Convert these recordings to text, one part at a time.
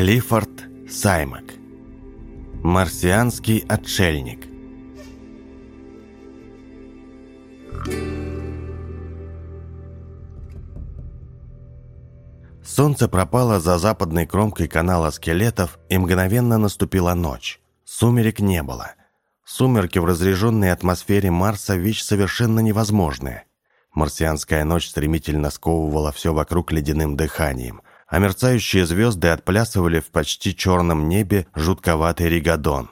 Клиффорд Саймак Марсианский отшельник Солнце пропало за западной кромкой канала скелетов, и мгновенно наступила ночь. Сумерек не было. Сумерки в разряженной атмосфере Марса – вещь совершенно невозможная. Марсианская ночь стремительно сковывала все вокруг ледяным дыханием – а мерцающие звезды отплясывали в почти черном небе жутковатый ригадон.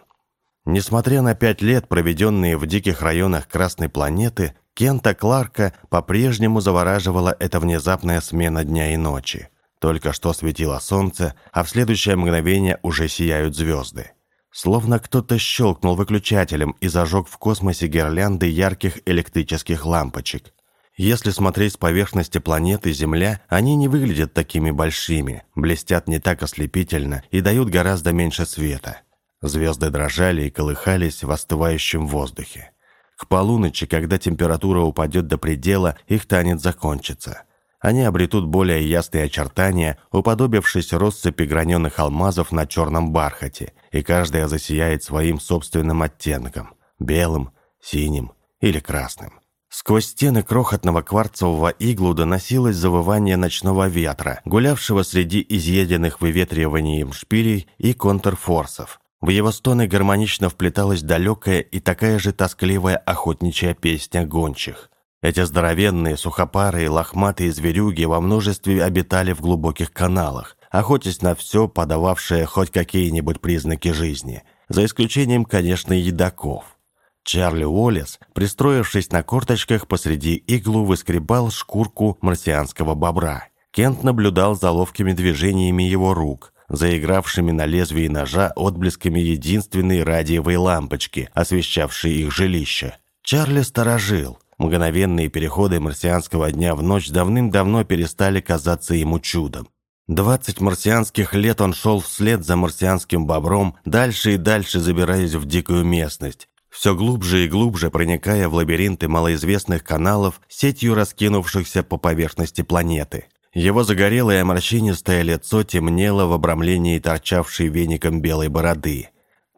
Несмотря на пять лет, проведенные в диких районах Красной планеты, Кента Кларка по-прежнему завораживала эта внезапная смена дня и ночи. Только что светило солнце, а в следующее мгновение уже сияют звезды. Словно кто-то щелкнул выключателем и зажег в космосе гирлянды ярких электрических лампочек. Если смотреть с поверхности планеты Земля, они не выглядят такими большими, блестят не так ослепительно и дают гораздо меньше света. Звезды дрожали и колыхались в остывающем воздухе. К полуночи, когда температура упадет до предела, их танец закончится. Они обретут более ясные очертания, уподобившись россыпи граненых алмазов на черном бархате, и каждая засияет своим собственным оттенком – белым, синим или красным. Сквозь стены крохотного кварцевого иглу доносилось завывание ночного ветра, гулявшего среди изъеденных выветриванием шпилей и контрфорсов. В его стоны гармонично вплеталась далекая и такая же тоскливая охотничья песня гончих. Эти здоровенные, сухопарые, лохматые зверюги во множестве обитали в глубоких каналах, охотясь на все, подававшее хоть какие-нибудь признаки жизни, за исключением, конечно, едоков. Чарли Уоллес, пристроившись на корточках посреди иглу, выскребал шкурку марсианского бобра. Кент наблюдал за ловкими движениями его рук, заигравшими на лезвии ножа отблесками единственной радиовой лампочки, освещавшей их жилище. Чарли сторожил. Мгновенные переходы марсианского дня в ночь давным-давно перестали казаться ему чудом. Двадцать марсианских лет он шел вслед за марсианским бобром, дальше и дальше забираясь в дикую местность, все глубже и глубже проникая в лабиринты малоизвестных каналов, сетью раскинувшихся по поверхности планеты. Его загорелое морщинистое лицо темнело в обрамлении торчавшей веником белой бороды.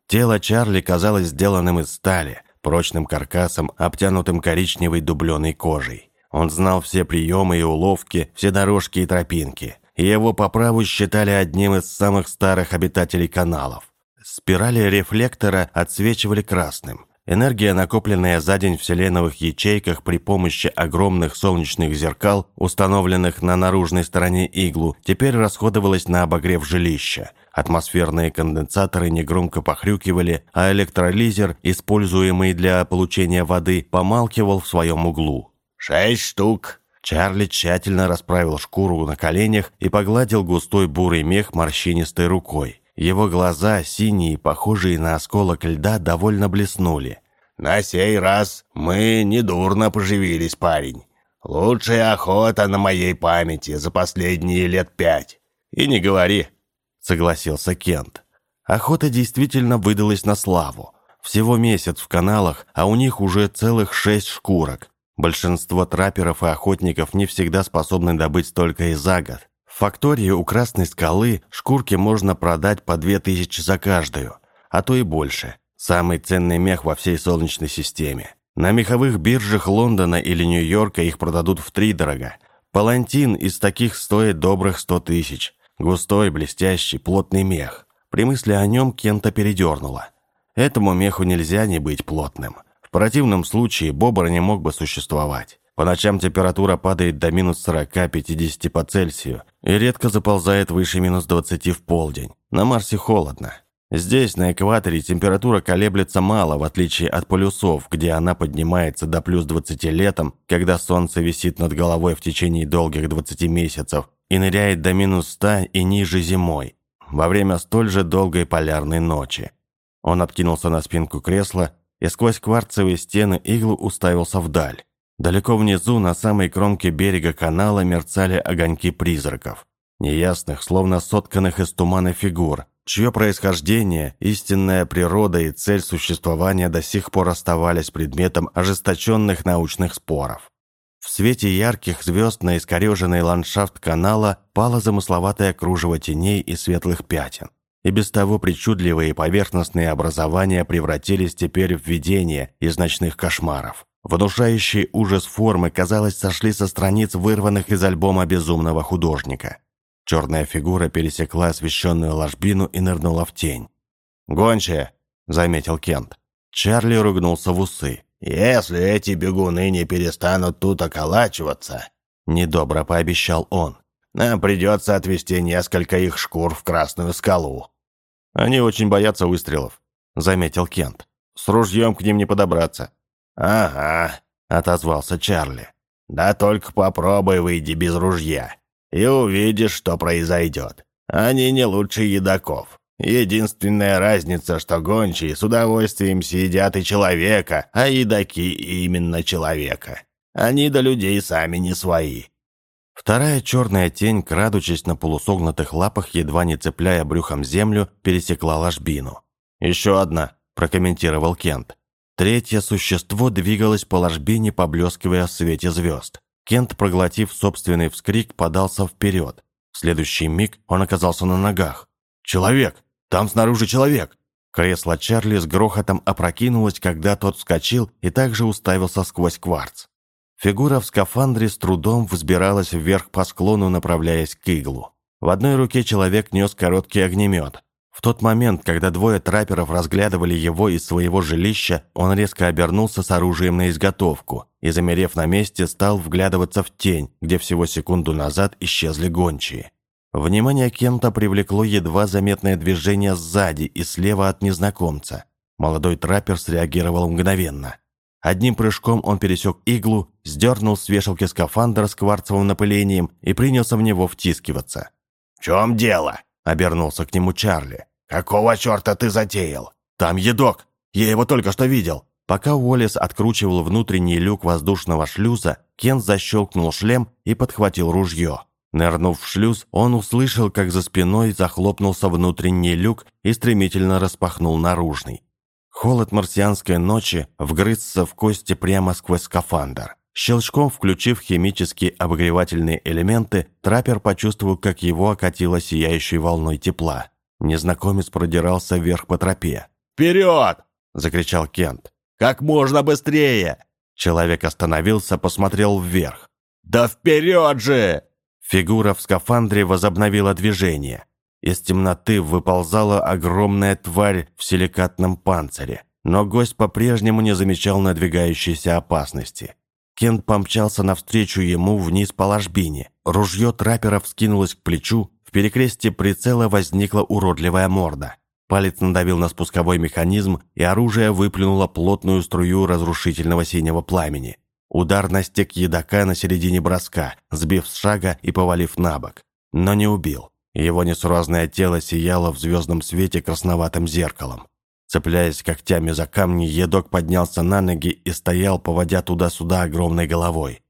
Тело Чарли казалось сделанным из стали, прочным каркасом, обтянутым коричневой дубленой кожей. Он знал все приемы и уловки, все дорожки и тропинки. И его по праву считали одним из самых старых обитателей каналов. Спирали рефлектора отсвечивали красным. Энергия, накопленная за день в селеновых ячейках при помощи огромных солнечных зеркал, установленных на наружной стороне иглу, теперь расходовалась на обогрев жилища. Атмосферные конденсаторы негромко похрюкивали, а электролизер, используемый для получения воды, помалкивал в своем углу. «Шесть штук!» Чарли тщательно расправил шкуру на коленях и погладил густой бурый мех морщинистой рукой. Его глаза, синие, похожие на осколок льда, довольно блеснули. «На сей раз мы недурно поживились, парень. Лучшая охота на моей памяти за последние лет пять. И не говори», — согласился Кент. Охота действительно выдалась на славу. Всего месяц в каналах, а у них уже целых шесть шкурок. Большинство трапперов и охотников не всегда способны добыть столько и за год фактории у Красной скалы шкурки можно продать по две тысячи за каждую, а то и больше. Самый ценный мех во всей Солнечной системе. На меховых биржах Лондона или Нью-Йорка их продадут в три дорога. Палантин из таких стоит добрых сто тысяч. Густой, блестящий, плотный мех. При мысли о нем Кента передернуло. Этому меху нельзя не быть плотным. В противном случае бобр не мог бы существовать. По ночам температура падает до минус 40-50 по Цельсию и редко заползает выше минус 20 в полдень. На Марсе холодно. Здесь, на экваторе, температура колеблется мало, в отличие от полюсов, где она поднимается до плюс 20 летом, когда солнце висит над головой в течение долгих 20 месяцев, и ныряет до минус 100 и ниже зимой, во время столь же долгой полярной ночи. Он откинулся на спинку кресла и сквозь кварцевые стены иглу уставился вдаль. Далеко внизу, на самой кромке берега канала, мерцали огоньки призраков. Неясных, словно сотканных из тумана фигур, чье происхождение, истинная природа и цель существования до сих пор оставались предметом ожесточенных научных споров. В свете ярких звезд на искореженный ландшафт канала пало замысловатое кружево теней и светлых пятен. И без того причудливые поверхностные образования превратились теперь в видение из ночных кошмаров. Внушающие ужас формы, казалось, сошли со страниц, вырванных из альбома безумного художника. Черная фигура пересекла освещенную ложбину и нырнула в тень. «Гончая!» — заметил Кент. Чарли ругнулся в усы. «Если эти бегуны не перестанут тут околачиваться», — недобро пообещал он, «нам придется отвезти несколько их шкур в Красную скалу». «Они очень боятся выстрелов», — заметил Кент. «С ружьем к ним не подобраться». «Ага», — отозвался Чарли. «Да только попробуй выйди без ружья, и увидишь, что произойдет. Они не лучше едоков. Единственная разница, что гончие с удовольствием съедят и человека, а едоки именно человека. Они до людей сами не свои. Вторая черная тень, крадучись на полусогнутых лапах, едва не цепляя брюхом землю, пересекла ложбину. «Еще одна», – прокомментировал Кент. Третье существо двигалось по ложбине, поблескивая в свете звезд. Кент, проглотив собственный вскрик, подался вперед. В следующий миг он оказался на ногах. «Человек!» Там снаружи человек!» Кресло Чарли с грохотом опрокинулось, когда тот вскочил и также уставился сквозь кварц. Фигура в скафандре с трудом взбиралась вверх по склону, направляясь к иглу. В одной руке человек нес короткий огнемет. В тот момент, когда двое трапперов разглядывали его из своего жилища, он резко обернулся с оружием на изготовку и, замерев на месте, стал вглядываться в тень, где всего секунду назад исчезли гончие. Внимание Кента привлекло едва заметное движение сзади и слева от незнакомца. Молодой траппер среагировал мгновенно. Одним прыжком он пересек иглу, сдернул с вешалки скафандр с кварцевым напылением и принялся в него втискиваться. «В чем дело?» – обернулся к нему Чарли. «Какого черта ты затеял?» «Там едок! Я его только что видел!» Пока Уоллес откручивал внутренний люк воздушного шлюза, Кент защелкнул шлем и подхватил ружье. Нырнув в шлюз, он услышал, как за спиной захлопнулся внутренний люк и стремительно распахнул наружный. Холод марсианской ночи вгрызся в кости прямо сквозь скафандр. Щелчком включив химические обогревательные элементы, траппер почувствовал, как его окатило сияющей волной тепла. Незнакомец продирался вверх по тропе. «Вперед!» – закричал Кент. «Как можно быстрее!» Человек остановился, посмотрел вверх. «Да вперед же!» Фигура в скафандре возобновила движение. Из темноты выползала огромная тварь в силикатном панцире, но гость по-прежнему не замечал надвигающейся опасности. Кент помчался навстречу ему вниз по ложбине. Ружье траппера вскинулось к плечу, в перекрестье прицела возникла уродливая морда. Палец надавил на спусковой механизм, и оружие выплюнуло плотную струю разрушительного синего пламени. Удар настиг едока на середине броска, сбив с шага и повалив на бок. Но не убил. Его несуразное тело сияло в звездном свете красноватым зеркалом. Цепляясь когтями за камни, едок поднялся на ноги и стоял, поводя туда-сюда огромной головой.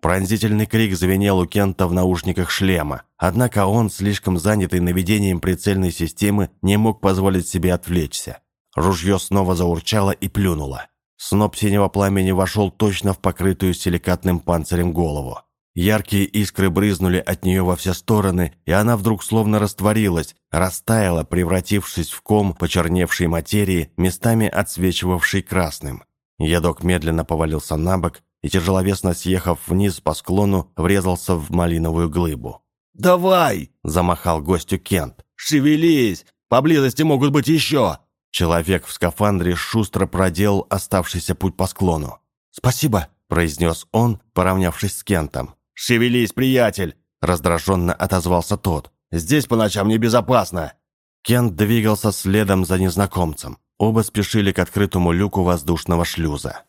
Пронзительный крик звенел у Кента в наушниках шлема, однако он, слишком занятый наведением прицельной системы, не мог позволить себе отвлечься. Ружье снова заурчало и плюнуло. Сноп синего пламени вошел точно в покрытую силикатным панцирем голову. Яркие искры брызнули от нее во все стороны, и она вдруг словно растворилась, растаяла, превратившись в ком почерневшей материи, местами отсвечивавшей красным. Ядок медленно повалился на бок и, тяжеловесно съехав вниз по склону, врезался в малиновую глыбу. «Давай!» – замахал гостю Кент. «Шевелись! Поблизости могут быть еще!» Человек в скафандре шустро проделал оставшийся путь по склону. «Спасибо», – произнес он, поравнявшись с Кентом. «Шевелись, приятель!» – раздраженно отозвался тот. «Здесь по ночам небезопасно!» Кент двигался следом за незнакомцем. Оба спешили к открытому люку воздушного шлюза.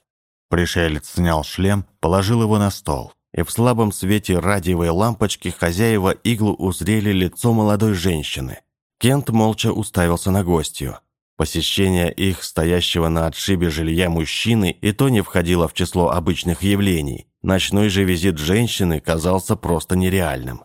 Пришелец снял шлем, положил его на стол. И в слабом свете радиовой лампочки хозяева иглу узрели лицо молодой женщины. Кент молча уставился на гостью. Посещение их, стоящего на отшибе жилья мужчины, и то не входило в число обычных явлений. Ночной же визит женщины казался просто нереальным.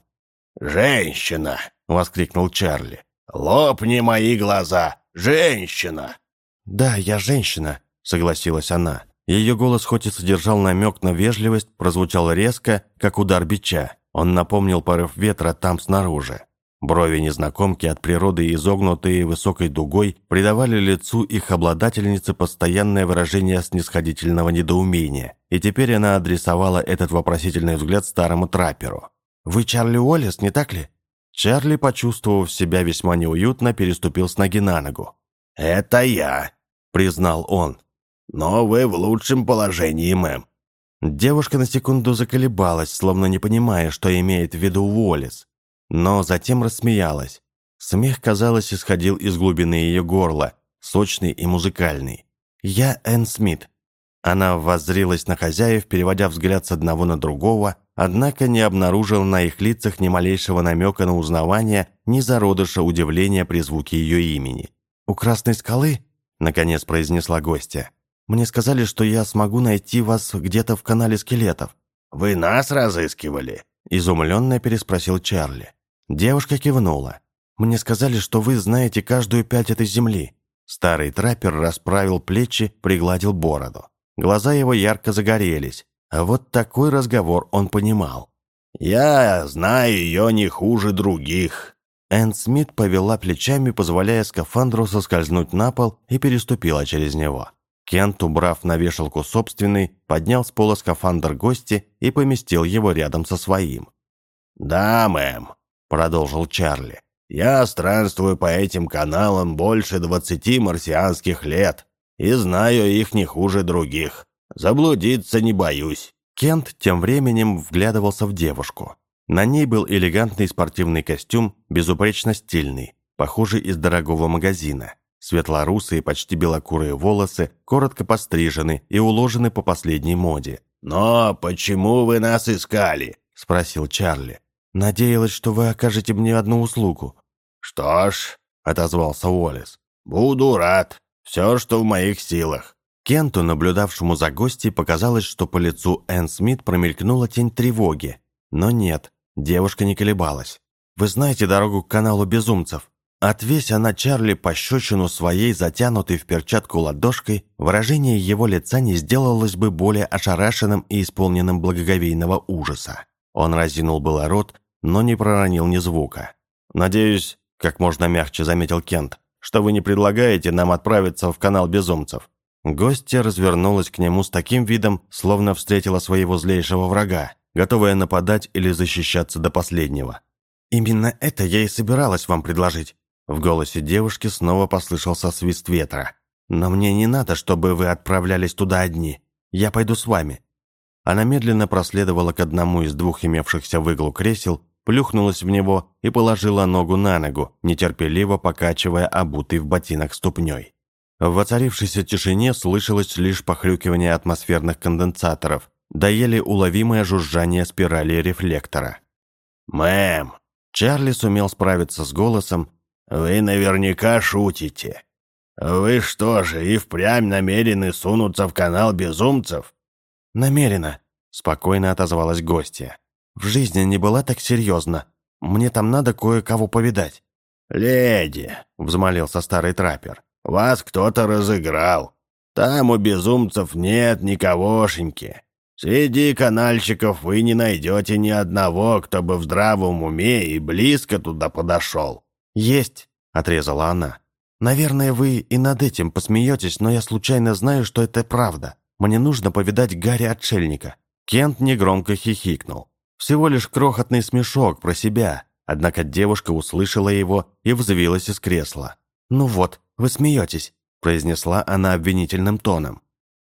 «Женщина!» — воскликнул Чарли. «Лопни мои глаза! Женщина!» «Да, я женщина», — согласилась она. Ее голос хоть и содержал намек на вежливость, прозвучал резко, как удар бича. Он напомнил порыв ветра там снаружи. Брови незнакомки от природы изогнутые высокой дугой придавали лицу их обладательнице постоянное выражение снисходительного недоумения, и теперь она адресовала этот вопросительный взгляд старому трапперу. «Вы Чарли Уоллес, не так ли?» Чарли, почувствовав себя весьма неуютно, переступил с ноги на ногу. «Это я», — признал он. «Но вы в лучшем положении, мэм». Девушка на секунду заколебалась, словно не понимая, что имеет в виду Уоллес но затем рассмеялась. Смех, казалось, исходил из глубины ее горла, сочный и музыкальный. «Я Энн Смит». Она воззрилась на хозяев, переводя взгляд с одного на другого, однако не обнаружила на их лицах ни малейшего намека на узнавание, ни зародыша удивления при звуке ее имени. «У Красной скалы?» – наконец произнесла гостья. «Мне сказали, что я смогу найти вас где-то в канале скелетов». «Вы нас разыскивали?» – изумленно переспросил Чарли. Девушка кивнула. «Мне сказали, что вы знаете каждую пять этой земли». Старый траппер расправил плечи, пригладил бороду. Глаза его ярко загорелись. А вот такой разговор он понимал. «Я знаю ее не хуже других». Энн Смит повела плечами, позволяя скафандру соскользнуть на пол и переступила через него. Кент, убрав на вешалку собственный, поднял с пола скафандр гости и поместил его рядом со своим. «Да, мэм», продолжил Чарли. «Я странствую по этим каналам больше двадцати марсианских лет и знаю их не хуже других. Заблудиться не боюсь». Кент тем временем вглядывался в девушку. На ней был элегантный спортивный костюм, безупречно стильный, похожий из дорогого магазина. Светлорусые, почти белокурые волосы, коротко пострижены и уложены по последней моде. «Но почему вы нас искали?» – спросил Чарли. Надеялась, что вы окажете мне одну услугу». «Что ж», — отозвался Уоллес, — «буду рад. Все, что в моих силах». Кенту, наблюдавшему за гостей, показалось, что по лицу Энн Смит промелькнула тень тревоги. Но нет, девушка не колебалась. «Вы знаете дорогу к каналу безумцев?» Отвесь она Чарли пощечину своей затянутой в перчатку ладошкой, выражение его лица не сделалось бы более ошарашенным и исполненным благоговейного ужаса. Он разинул было рот, но не проронил ни звука. «Надеюсь, — как можно мягче заметил Кент, — что вы не предлагаете нам отправиться в канал безумцев». Гостья развернулась к нему с таким видом, словно встретила своего злейшего врага, готовая нападать или защищаться до последнего. «Именно это я и собиралась вам предложить». В голосе девушки снова послышался свист ветра. «Но мне не надо, чтобы вы отправлялись туда одни. Я пойду с вами». Она медленно проследовала к одному из двух имевшихся в иглу кресел плюхнулась в него и положила ногу на ногу, нетерпеливо покачивая обутый в ботинок ступней. В воцарившейся тишине слышалось лишь похрюкивание атмосферных конденсаторов, да еле уловимое жужжание спирали рефлектора. «Мэм!» Чарли сумел справиться с голосом. «Вы наверняка шутите. Вы что же, и впрямь намерены сунуться в канал безумцев?» «Намеренно», — спокойно отозвалась гостья. В жизни не была так серьезно. Мне там надо кое-кого повидать». «Леди», — взмолился старый траппер, — «вас кто-то разыграл. Там у безумцев нет никогошеньки. Среди канальщиков вы не найдете ни одного, кто бы в здравом уме и близко туда подошел». «Есть», — отрезала она. «Наверное, вы и над этим посмеетесь, но я случайно знаю, что это правда. Мне нужно повидать Гарри-отшельника». Кент негромко хихикнул. Всего лишь крохотный смешок про себя, однако девушка услышала его и взвилась из кресла. «Ну вот, вы смеетесь», – произнесла она обвинительным тоном.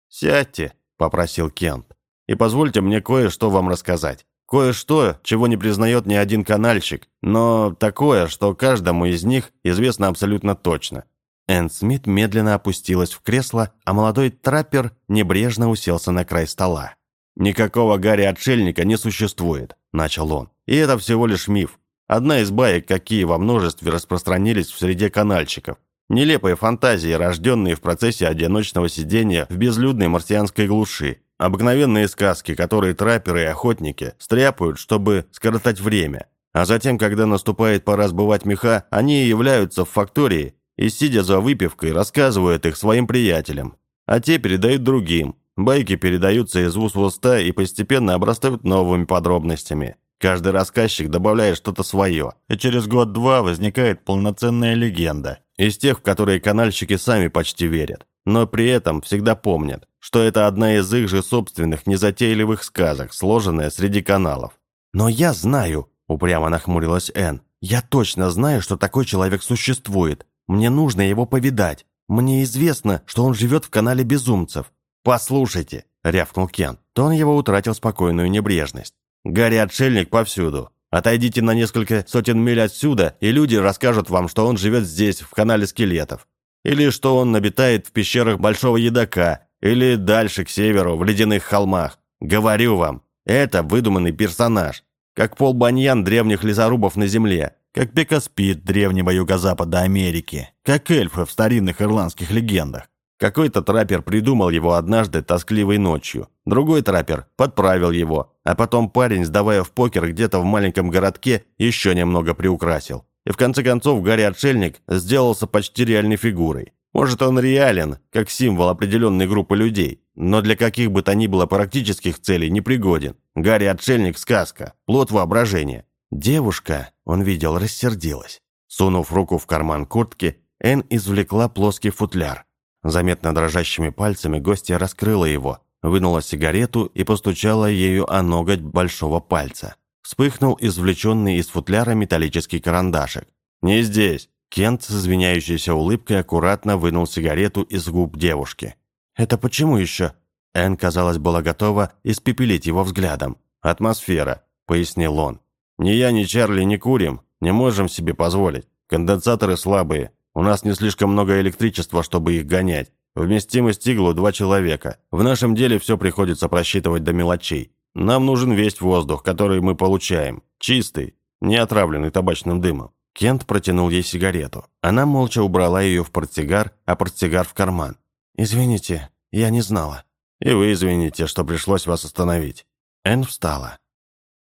«Сядьте», – попросил Кент, – «и позвольте мне кое-что вам рассказать. Кое-что, чего не признает ни один канальщик, но такое, что каждому из них известно абсолютно точно». Энн Смит медленно опустилась в кресло, а молодой траппер небрежно уселся на край стола. «Никакого Гарри-отшельника не существует», – начал он. «И это всего лишь миф. Одна из баек, какие во множестве распространились в среде канальщиков. Нелепые фантазии, рожденные в процессе одиночного сидения в безлюдной марсианской глуши. Обыкновенные сказки, которые трапперы и охотники стряпают, чтобы скоротать время. А затем, когда наступает пора сбывать меха, они являются в фактории и, сидя за выпивкой, рассказывают их своим приятелям. А те передают другим, Байки передаются из уст в уста и постепенно обрастают новыми подробностями. Каждый рассказчик добавляет что-то свое, и через год-два возникает полноценная легенда. Из тех, в которые канальщики сами почти верят, но при этом всегда помнят, что это одна из их же собственных незатейливых сказок, сложенная среди каналов. «Но я знаю», – упрямо нахмурилась Энн, – «я точно знаю, что такой человек существует. Мне нужно его повидать. Мне известно, что он живет в канале безумцев». «Послушайте», – рявкнул Кен. Тон его утратил спокойную небрежность. «Гарри-отшельник повсюду. Отойдите на несколько сотен миль отсюда, и люди расскажут вам, что он живет здесь, в канале скелетов. Или что он обитает в пещерах Большого Едока, или дальше, к северу, в ледяных холмах. Говорю вам, это выдуманный персонаж. Как Пол Баньян древних лесорубов на земле, как Пекаспит древнего юго-запада Америки, как эльфы в старинных ирландских легендах. Какой-то траппер придумал его однажды тоскливой ночью. Другой траппер подправил его, а потом парень, сдавая в покер где-то в маленьком городке, еще немного приукрасил. И в конце концов Гарри-отшельник сделался почти реальной фигурой. Может, он реален, как символ определенной группы людей, но для каких бы то ни было практических целей не пригоден. Гарри-отшельник – сказка, плод воображения. Девушка, он видел, рассердилась. Сунув руку в карман куртки, Энн извлекла плоский футляр. Заметно дрожащими пальцами гостья раскрыла его, вынула сигарету и постучала ею о ноготь большого пальца. Вспыхнул извлеченный из футляра металлический карандашик. «Не здесь!» Кент с извиняющейся улыбкой аккуратно вынул сигарету из губ девушки. «Это почему еще?» Энн, казалось, была готова испепелить его взглядом. «Атмосфера», — пояснил он. «Ни я, ни Чарли не курим, не можем себе позволить. Конденсаторы слабые, у нас не слишком много электричества, чтобы их гонять. Вместимость иглу два человека. В нашем деле все приходится просчитывать до мелочей. Нам нужен весь воздух, который мы получаем. Чистый, не отравленный табачным дымом. Кент протянул ей сигарету. Она молча убрала ее в портсигар, а портсигар в карман. «Извините, я не знала». «И вы извините, что пришлось вас остановить». Энн встала.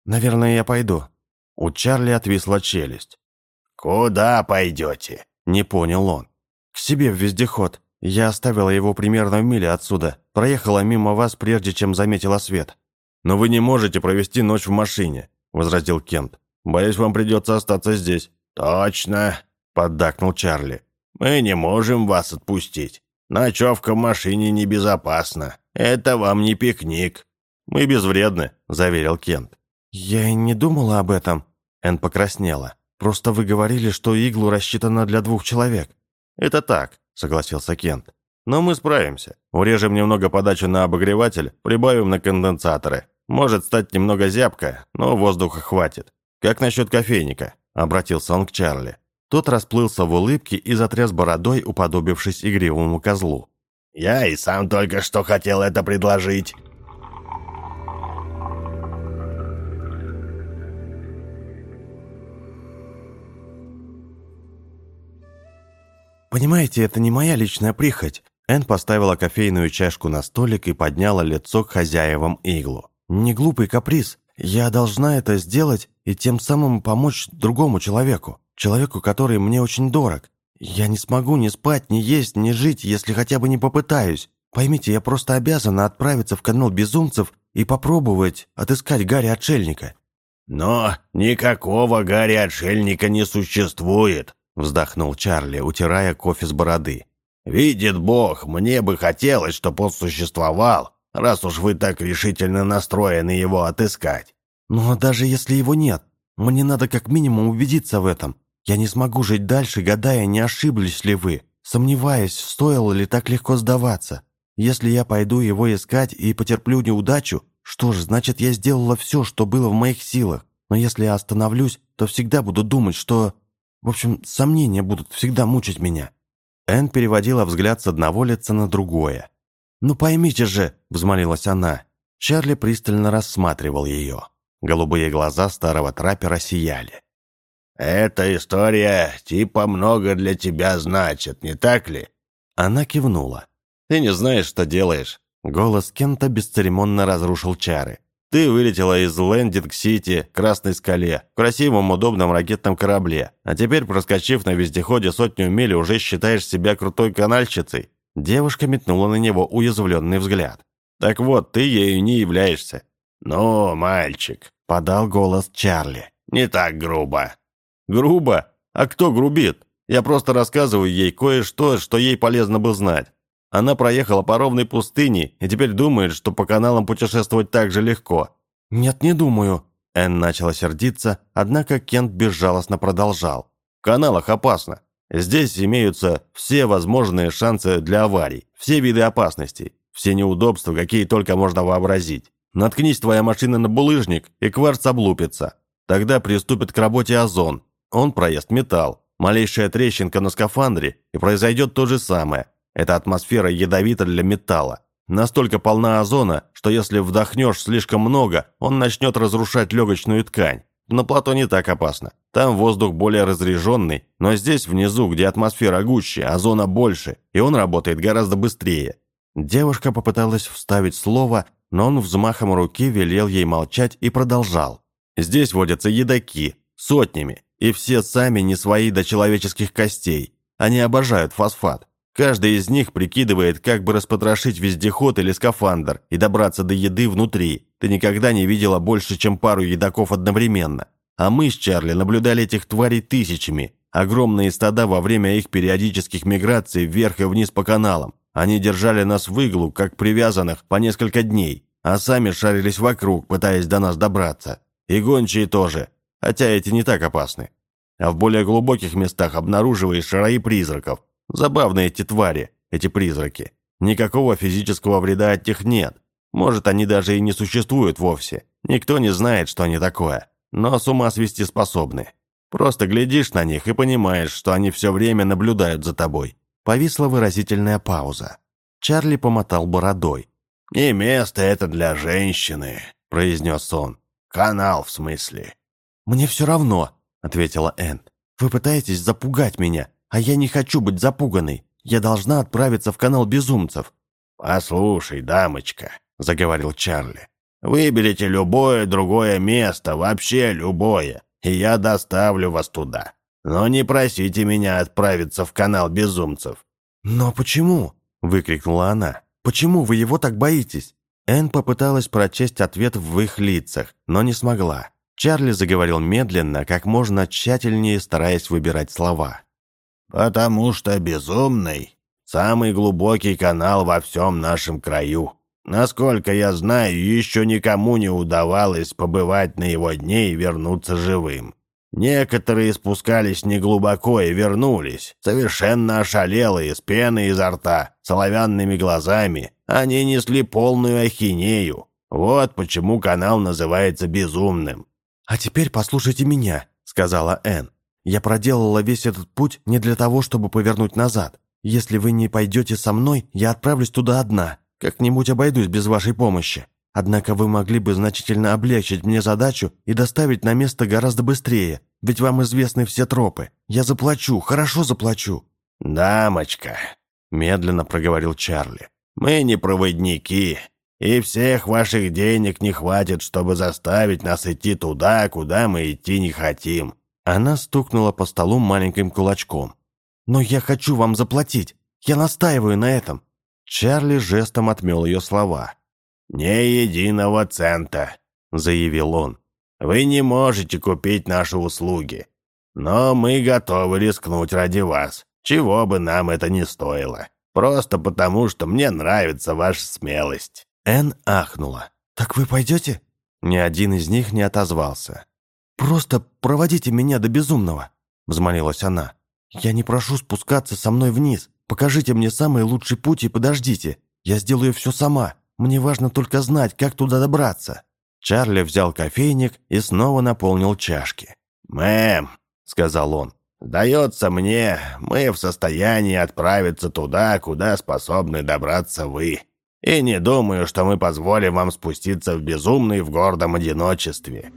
«Наверное, я пойду». У Чарли отвисла челюсть. «Куда пойдете?» Не понял он. «К себе в вездеход. Я оставила его примерно в миле отсюда. Проехала мимо вас, прежде чем заметила свет». «Но вы не можете провести ночь в машине», – возразил Кент. «Боюсь, вам придется остаться здесь». «Точно», – поддакнул Чарли. «Мы не можем вас отпустить. Ночевка в машине небезопасна. Это вам не пикник». «Мы безвредны», – заверил Кент. «Я и не думала об этом», – Энн покраснела. «Просто вы говорили, что иглу рассчитана для двух человек». «Это так», – согласился Кент. «Но мы справимся. Урежем немного подачу на обогреватель, прибавим на конденсаторы. Может стать немного зябко, но воздуха хватит. Как насчет кофейника?» – обратился он к Чарли. Тот расплылся в улыбке и затряс бородой, уподобившись игривому козлу. «Я и сам только что хотел это предложить». «Понимаете, это не моя личная прихоть». Энн поставила кофейную чашку на столик и подняла лицо к хозяевам иглу. «Не глупый каприз. Я должна это сделать и тем самым помочь другому человеку. Человеку, который мне очень дорог. Я не смогу ни спать, ни есть, ни жить, если хотя бы не попытаюсь. Поймите, я просто обязана отправиться в канал безумцев и попробовать отыскать Гарри-отшельника». «Но никакого Гарри-отшельника не существует», вздохнул Чарли, утирая кофе с бороды. «Видит Бог, мне бы хотелось, чтобы он существовал, раз уж вы так решительно настроены его отыскать». «Но даже если его нет, мне надо как минимум убедиться в этом. Я не смогу жить дальше, гадая, не ошиблись ли вы, сомневаясь, стоило ли так легко сдаваться. Если я пойду его искать и потерплю неудачу, что ж, значит, я сделала все, что было в моих силах. Но если я остановлюсь, то всегда буду думать, что в общем, сомнения будут всегда мучить меня». Энн переводила взгляд с одного лица на другое. «Ну поймите же», — взмолилась она. Чарли пристально рассматривал ее. Голубые глаза старого траппера сияли. «Эта история типа много для тебя значит, не так ли?» Она кивнула. «Ты не знаешь, что делаешь». Голос Кента бесцеремонно разрушил чары. Ты вылетела из Лендинг-Сити, Красной Скале, в красивом удобном ракетном корабле, а теперь, проскочив на вездеходе сотню миль, уже считаешь себя крутой канальщицей». Девушка метнула на него уязвленный взгляд. Так вот, ты ею не являешься». «Ну, мальчик», — подал голос Чарли, — «не так грубо». «Грубо? А кто грубит? Я просто рассказываю ей кое-что, что ей полезно бы знать. Она проехала по ровной пустыне и теперь думает, что по каналам путешествовать так же легко». «Нет, не думаю». Энн начала сердиться, однако Кент безжалостно продолжал. «В каналах опасно. Здесь имеются все возможные шансы для аварий, все виды опасностей, все неудобства, какие только можно вообразить. Наткнись твоя машина на булыжник, и кварц облупится. Тогда приступит к работе озон. Он проест металл. Малейшая трещинка на скафандре, и произойдет то же самое. Эта атмосфера ядовита для металла. Настолько полна озона, что если вдохнешь слишком много, он начнет разрушать легочную ткань. На плато не так опасно. Там воздух более разреженный, но здесь внизу, где атмосфера гуще, а зона больше, и он работает гораздо быстрее. Девушка попыталась вставить слово, но он взмахом руки велел ей молчать и продолжал. Здесь водятся едоки, сотнями, и все сами не свои до человеческих костей. Они обожают фосфат. Каждый из них прикидывает, как бы распотрошить вездеход или скафандр и добраться до еды внутри. Ты никогда не видела больше, чем пару едоков одновременно. А мы с Чарли наблюдали этих тварей тысячами. Огромные стада во время их периодических миграций вверх и вниз по каналам. Они держали нас в иглу, как привязанных, по несколько дней, а сами шарились вокруг, пытаясь до нас добраться. И гончие тоже, хотя эти не так опасны. А в более глубоких местах обнаруживаешь шараи призраков. Забавные эти твари, эти призраки. Никакого физического вреда от них нет. Может, они даже и не существуют вовсе. Никто не знает, что они такое. Но с ума свести способны. Просто глядишь на них и понимаешь, что они все время наблюдают за тобой. Повисла выразительная пауза. Чарли помотал бородой. «Не место это для женщины», — произнес он. «Канал, в смысле». «Мне все равно», — ответила Энн. «Вы пытаетесь запугать меня, а я не хочу быть запуганной. Я должна отправиться в канал безумцев». «Послушай, дамочка», — заговорил Чарли. «Выберите любое другое место, вообще любое, и я доставлю вас туда. Но не просите меня отправиться в канал безумцев». «Но почему?» — выкрикнула она. «Почему вы его так боитесь?» Энн попыталась прочесть ответ в их лицах, но не смогла. Чарли заговорил медленно, как можно тщательнее, стараясь выбирать слова. «Потому что безумный — самый глубокий канал во всем нашем краю. Насколько я знаю, еще никому не удавалось побывать на его дне и вернуться живым. Некоторые спускались неглубоко и вернулись, совершенно ошалелые, с пеной изо рта, с оловянными глазами. Они несли полную ахинею. Вот почему канал называется «Безумным». «А теперь послушайте меня», — сказала Энн. «Я проделала весь этот путь не для того, чтобы повернуть назад. Если вы не пойдете со мной, я отправлюсь туда одна. Как-нибудь обойдусь без вашей помощи. Однако вы могли бы значительно облегчить мне задачу и доставить на место гораздо быстрее, ведь вам известны все тропы. Я заплачу, хорошо заплачу». «Дамочка», — медленно проговорил Чарли, — «мы не проводники, и всех ваших денег не хватит, чтобы заставить нас идти туда, куда мы идти не хотим». Она стукнула по столу маленьким кулачком. «Но я хочу вам заплатить. Я настаиваю на этом». Чарли жестом отмел ее слова. «Ни единого цента», — заявил он. «Вы не можете купить наши услуги. Но мы готовы рискнуть ради вас, чего бы нам это ни стоило. Просто потому, что мне нравится ваша смелость». Эн ахнула. «Так вы пойдете?» Ни один из них не отозвался. «Просто проводите меня до безумного», — взмолилась она. «Я не прошу спускаться со мной вниз. Покажите мне самый лучший путь и подождите. Я сделаю все сама. Мне важно только знать, как туда добраться». Чарли взял кофейник и снова наполнил чашки. «Мэм», — сказал он, — «сдается мне, мы в состоянии отправиться туда, куда способны добраться вы. И не думаю, что мы позволим вам спуститься в безумный в гордом одиночестве».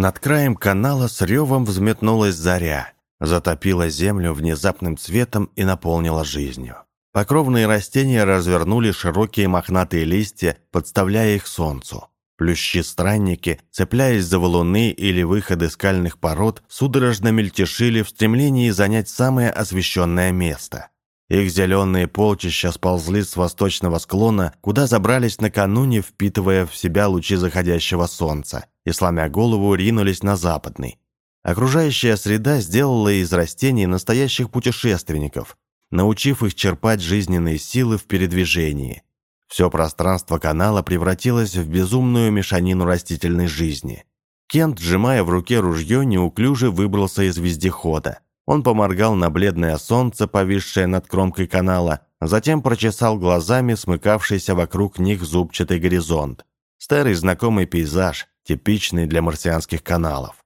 Над краем канала с ревом взметнулась заря, затопила землю внезапным цветом и наполнила жизнью. Покровные растения развернули широкие мохнатые листья, подставляя их солнцу. Плющи-странники, цепляясь за валуны или выходы скальных пород, судорожно мельтешили в стремлении занять самое освещенное место. Их зеленые полчища сползли с восточного склона, куда забрались накануне, впитывая в себя лучи заходящего солнца, и, сломя голову, ринулись на западный. Окружающая среда сделала из растений настоящих путешественников, научив их черпать жизненные силы в передвижении – все пространство канала превратилось в безумную мешанину растительной жизни. Кент, сжимая в руке ружье, неуклюже выбрался из вездехода. Он поморгал на бледное солнце, повисшее над кромкой канала, затем прочесал глазами смыкавшийся вокруг них зубчатый горизонт. Старый знакомый пейзаж, типичный для марсианских каналов.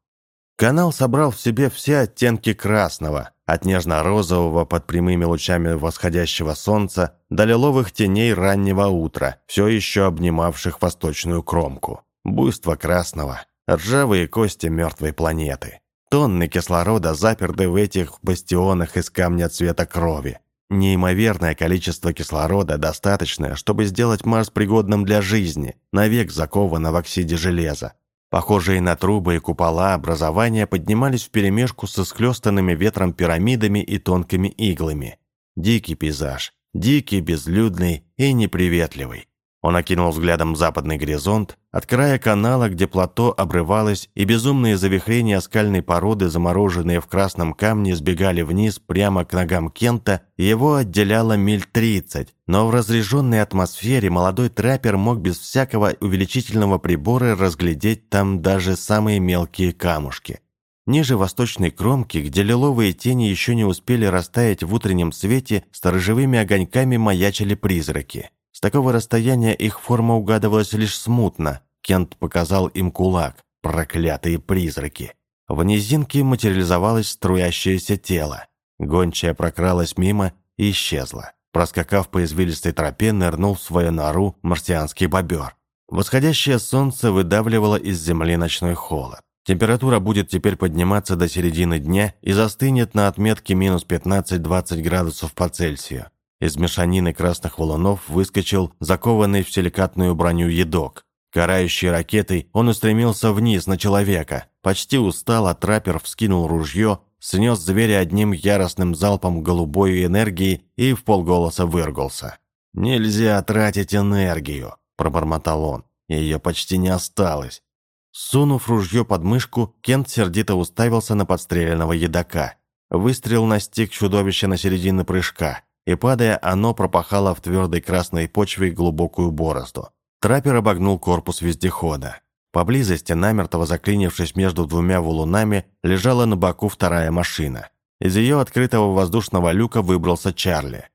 Канал собрал в себе все оттенки красного, от нежно-розового под прямыми лучами восходящего солнца до лиловых теней раннего утра, все еще обнимавших восточную кромку. Буйство красного, ржавые кости мертвой планеты. Тонны кислорода заперты в этих бастионах из камня цвета крови. Неимоверное количество кислорода достаточное, чтобы сделать Марс пригодным для жизни, навек заковано в оксиде железа. Похожие на трубы и купола образования поднимались вперемешку со схлестанными ветром пирамидами и тонкими иглами. Дикий пейзаж, дикий, безлюдный и неприветливый. Он окинул взглядом западный горизонт, от края канала, где плато обрывалось, и безумные завихрения скальной породы, замороженные в красном камне, сбегали вниз прямо к ногам Кента, его отделяло миль тридцать, но в разреженной атмосфере молодой траппер мог без всякого увеличительного прибора разглядеть там даже самые мелкие камушки. Ниже восточной кромки, где лиловые тени еще не успели растаять в утреннем свете, сторожевыми огоньками маячили призраки такого расстояния их форма угадывалась лишь смутно. Кент показал им кулак. Проклятые призраки. В низинке материализовалось струящееся тело. Гончая прокралась мимо и исчезла. Проскакав по извилистой тропе, нырнул в свою нору марсианский бобер. Восходящее солнце выдавливало из земли ночной холод. Температура будет теперь подниматься до середины дня и застынет на отметке минус 15-20 градусов по Цельсию. Из мешанины красных валунов выскочил закованный в силикатную броню едок. Карающей ракетой он устремился вниз на человека. Почти устал, а траппер вскинул ружье, снес зверя одним яростным залпом голубой энергии и в полголоса выргался. «Нельзя тратить энергию», – пробормотал он. Ее почти не осталось. Сунув ружье под мышку, Кент сердито уставился на подстреленного едока. Выстрел настиг чудовище на середине прыжка и, падая, оно пропахало в твердой красной почве глубокую борозду. Траппер обогнул корпус вездехода. Поблизости, намертво заклинившись между двумя валунами, лежала на боку вторая машина. Из ее открытого воздушного люка выбрался Чарли.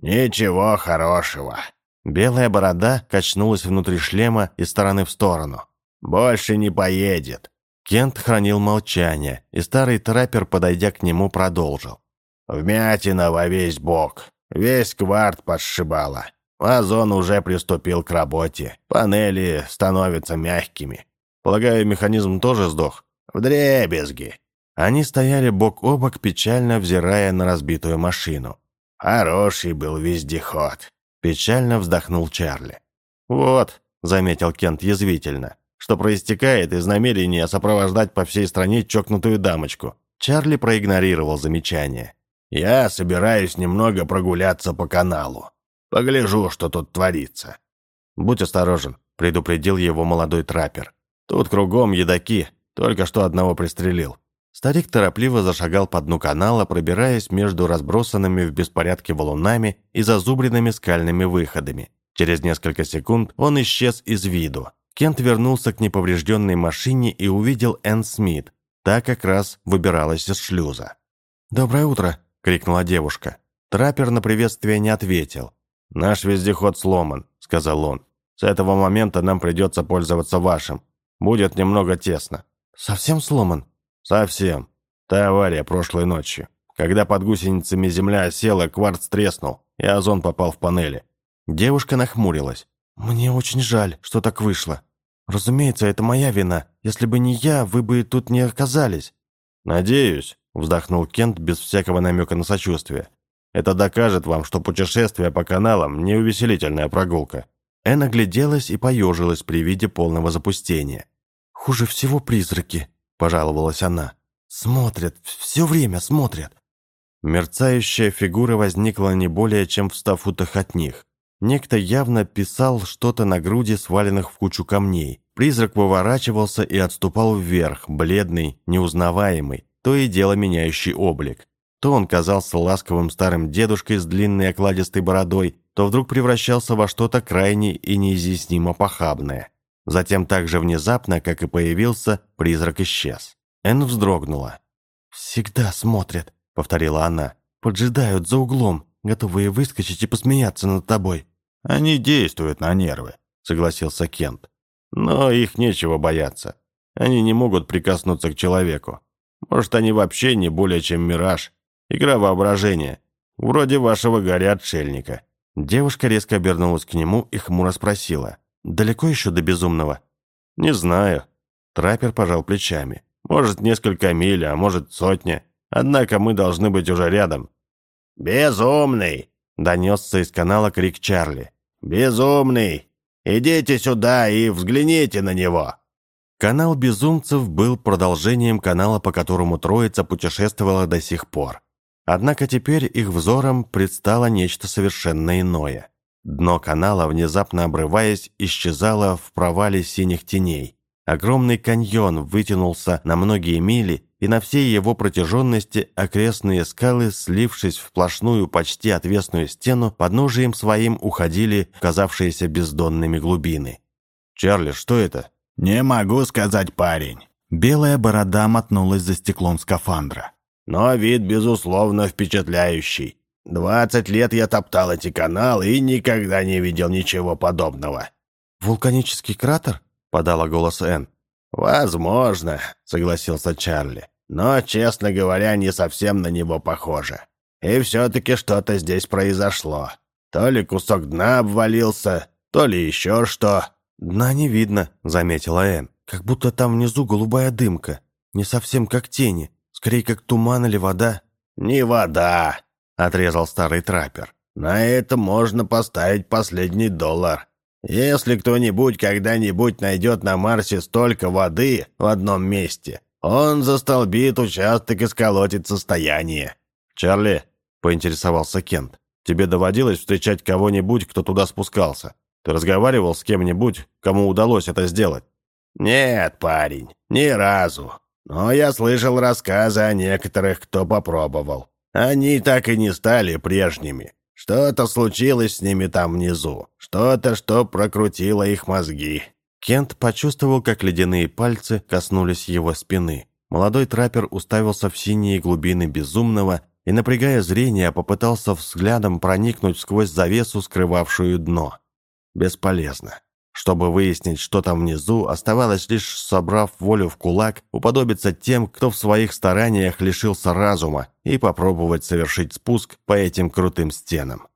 «Ничего хорошего». Белая борода качнулась внутри шлема из стороны в сторону. «Больше не поедет». Кент хранил молчание, и старый траппер, подойдя к нему, продолжил. Вмятина во весь бок. Весь кварт подшибало. Озон уже приступил к работе. Панели становятся мягкими. Полагаю, механизм тоже сдох? Вдребезги. Они стояли бок о бок, печально взирая на разбитую машину. Хороший был вездеход. Печально вздохнул Чарли. «Вот», — заметил Кент язвительно, что проистекает из намерения сопровождать по всей стране чокнутую дамочку. Чарли проигнорировал замечание. Я собираюсь немного прогуляться по каналу. Погляжу, что тут творится. Будь осторожен, предупредил его молодой траппер. Тут кругом едоки, только что одного пристрелил. Старик торопливо зашагал по дну канала, пробираясь между разбросанными в беспорядке валунами и зазубренными скальными выходами. Через несколько секунд он исчез из виду. Кент вернулся к неповрежденной машине и увидел Энн Смит. Та как раз выбиралась из шлюза. «Доброе утро», — крикнула девушка. Траппер на приветствие не ответил. «Наш вездеход сломан», — сказал он. «С этого момента нам придется пользоваться вашим. Будет немного тесно». «Совсем сломан?» «Совсем. Та авария прошлой ночью. Когда под гусеницами земля осела, кварц треснул, и озон попал в панели». Девушка нахмурилась. «Мне очень жаль, что так вышло. Разумеется, это моя вина. Если бы не я, вы бы тут не оказались». «Надеюсь», Вздохнул Кент без всякого намека на сочувствие. Это докажет вам, что путешествие по каналам – не увеселительная прогулка. Энн огляделась и поежилась при виде полного запустения. «Хуже всего призраки», – пожаловалась она. «Смотрят, все время смотрят». Мерцающая фигура возникла не более чем в ста футах от них. Некто явно писал что-то на груди сваленных в кучу камней. Призрак выворачивался и отступал вверх, бледный, неузнаваемый, то и дело меняющий облик. То он казался ласковым старым дедушкой с длинной окладистой бородой, то вдруг превращался во что-то крайне и неизъяснимо похабное. Затем так же внезапно, как и появился, призрак исчез. Энн вздрогнула. «Всегда смотрят», — повторила она. «Поджидают за углом, готовые выскочить и посмеяться над тобой». «Они действуют на нервы», — согласился Кент. «Но их нечего бояться. Они не могут прикоснуться к человеку. Может, они вообще не более чем мираж, игра воображения, вроде вашего Гарри-отшельника». Девушка резко обернулась к нему и хмуро спросила. «Далеко еще до безумного?» «Не знаю». Траппер пожал плечами. «Может, несколько миль, а может, сотня. Однако мы должны быть уже рядом». «Безумный!» — донесся из канала крик Чарли. «Безумный! Идите сюда и взгляните на него!» Канал безумцев был продолжением канала, по которому троица путешествовала до сих пор. Однако теперь их взором предстало нечто совершенно иное. Дно канала, внезапно обрываясь, исчезало в провале синих теней. Огромный каньон вытянулся на многие мили, и на всей его протяженности окрестные скалы, слившись в плашную, почти отвесную стену, подножием своим уходили в казавшиеся бездонными глубины. «Чарли, что это?» «Не могу сказать, парень». Белая борода мотнулась за стеклом скафандра. «Но вид, безусловно, впечатляющий. Двадцать лет я топтал эти каналы и никогда не видел ничего подобного». «Вулканический кратер?» — подала голос Энн. «Возможно», — согласился Чарли. «Но, честно говоря, не совсем на него похоже. И все-таки что-то здесь произошло. То ли кусок дна обвалился, то ли еще что». «Дна не видно», — заметила Энн. «Как будто там внизу голубая дымка. Не совсем как тени, скорее как туман или вода». «Не вода», — отрезал старый траппер. «На это можно поставить последний доллар. Если кто-нибудь когда-нибудь найдет на Марсе столько воды в одном месте, он застолбит участок и сколотит состояние». «Чарли», — поинтересовался Кент, «тебе доводилось встречать кого-нибудь, кто туда спускался? Ты разговаривал с кем-нибудь, кому удалось это сделать?» «Нет, парень, ни разу. Но я слышал рассказы о некоторых, кто попробовал. Они так и не стали прежними. Что-то случилось с ними там внизу. Что-то, что прокрутило их мозги. Кент почувствовал, как ледяные пальцы коснулись его спины. Молодой траппер уставился в синие глубины безумного и, напрягая зрение, попытался взглядом проникнуть сквозь завесу, скрывавшую дно. Бесполезно. Чтобы выяснить, что там внизу, оставалось лишь, собрав волю в кулак, уподобиться тем, кто в своих стараниях лишился разума, и попробовать совершить спуск по этим крутым стенам.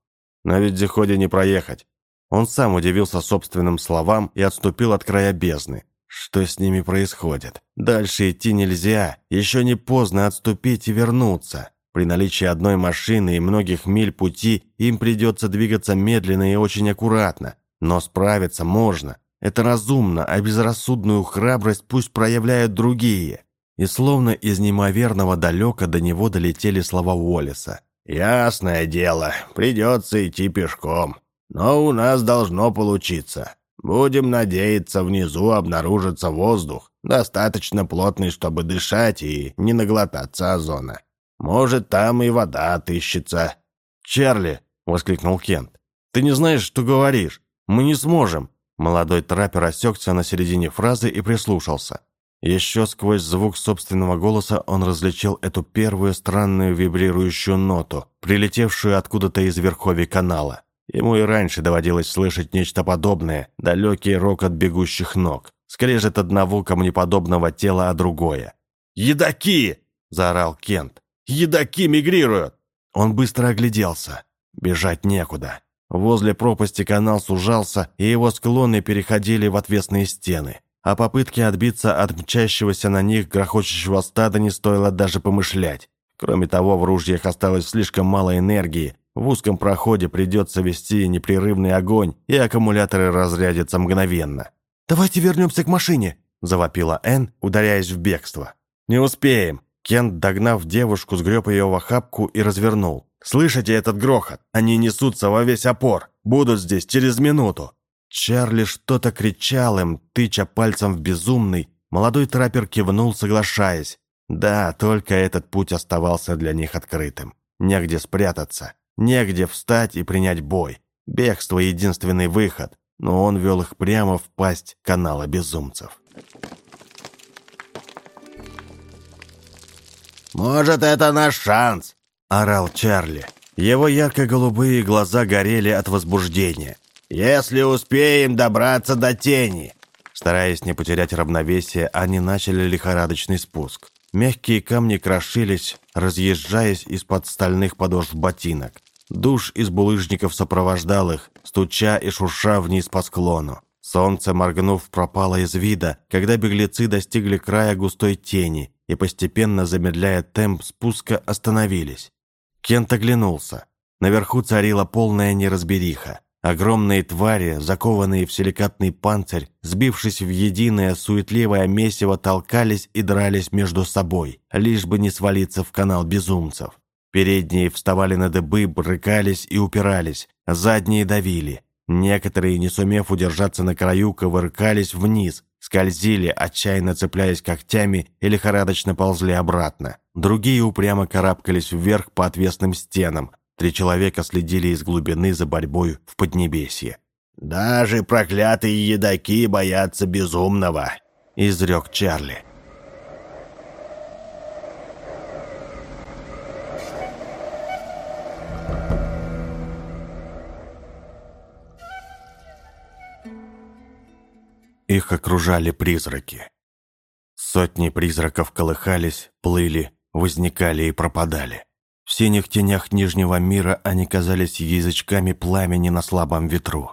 Но ведь Зиходе не проехать. Он сам удивился собственным словам и отступил от края бездны. Что с ними происходит? Дальше идти нельзя, еще не поздно отступить и вернуться. При наличии одной машины и многих миль пути им придется двигаться медленно и очень аккуратно, но справиться можно. Это разумно, а безрассудную храбрость пусть проявляют другие. И словно из неимоверного далека до него долетели слова Уоллеса. «Ясное дело, придется идти пешком. Но у нас должно получиться. Будем надеяться, внизу обнаружится воздух, достаточно плотный, чтобы дышать и не наглотаться озона. Может, там и вода отыщется». «Чарли!» — воскликнул Кент. «Ты не знаешь, что говоришь. Мы не сможем!» Молодой траппер осекся на середине фразы и прислушался. Еще сквозь звук собственного голоса он различил эту первую странную вибрирующую ноту, прилетевшую откуда-то из верховий канала. Ему и раньше доводилось слышать нечто подобное, далекий рок от бегущих ног, скрежет одного камнеподобного тела, а другое. «Едаки!» – заорал Кент. «Едаки мигрируют!» Он быстро огляделся. Бежать некуда. Возле пропасти канал сужался, и его склоны переходили в отвесные стены. О попытке отбиться от мчащегося на них грохочущего стада не стоило даже помышлять. Кроме того, в ружьях осталось слишком мало энергии, В узком проходе придется вести непрерывный огонь, и аккумуляторы разрядятся мгновенно. «Давайте вернемся к машине», – завопила Энн, ударяясь в бегство. «Не успеем!» Кент, догнав девушку, сгреб ее в охапку и развернул. «Слышите этот грохот? Они несутся во весь опор. Будут здесь через минуту». Чарли что-то кричал им, тыча пальцем в безумный. Молодой траппер кивнул, соглашаясь. Да, только этот путь оставался для них открытым. Негде спрятаться, негде встать и принять бой. Бегство — единственный выход, но он вел их прямо в пасть канала безумцев. «Может, это наш шанс!» — орал Чарли. Его ярко-голубые глаза горели от возбуждения. «Если успеем добраться до тени!» Стараясь не потерять равновесие, они начали лихорадочный спуск. Мягкие камни крошились, разъезжаясь из-под стальных подошв ботинок. Душ из булыжников сопровождал их, стуча и шурша вниз по склону. Солнце, моргнув, пропало из вида, когда беглецы достигли края густой тени и, постепенно замедляя темп спуска, остановились. Кент оглянулся. Наверху царила полная неразбериха. Огромные твари, закованные в силикатный панцирь, сбившись в единое суетливое месиво, толкались и дрались между собой, лишь бы не свалиться в канал безумцев. Передние вставали на дыбы, брыкались и упирались, задние давили. Некоторые, не сумев удержаться на краю, ковыркались вниз, скользили, отчаянно цепляясь когтями и лихорадочно ползли обратно. Другие упрямо карабкались вверх по отвесным стенам, Три человека следили из глубины за борьбой в Поднебесье. «Даже проклятые едоки боятся безумного», — изрек Чарли. Их окружали призраки. Сотни призраков колыхались, плыли, возникали и пропадали. В синих тенях Нижнего мира они казались язычками пламени на слабом ветру.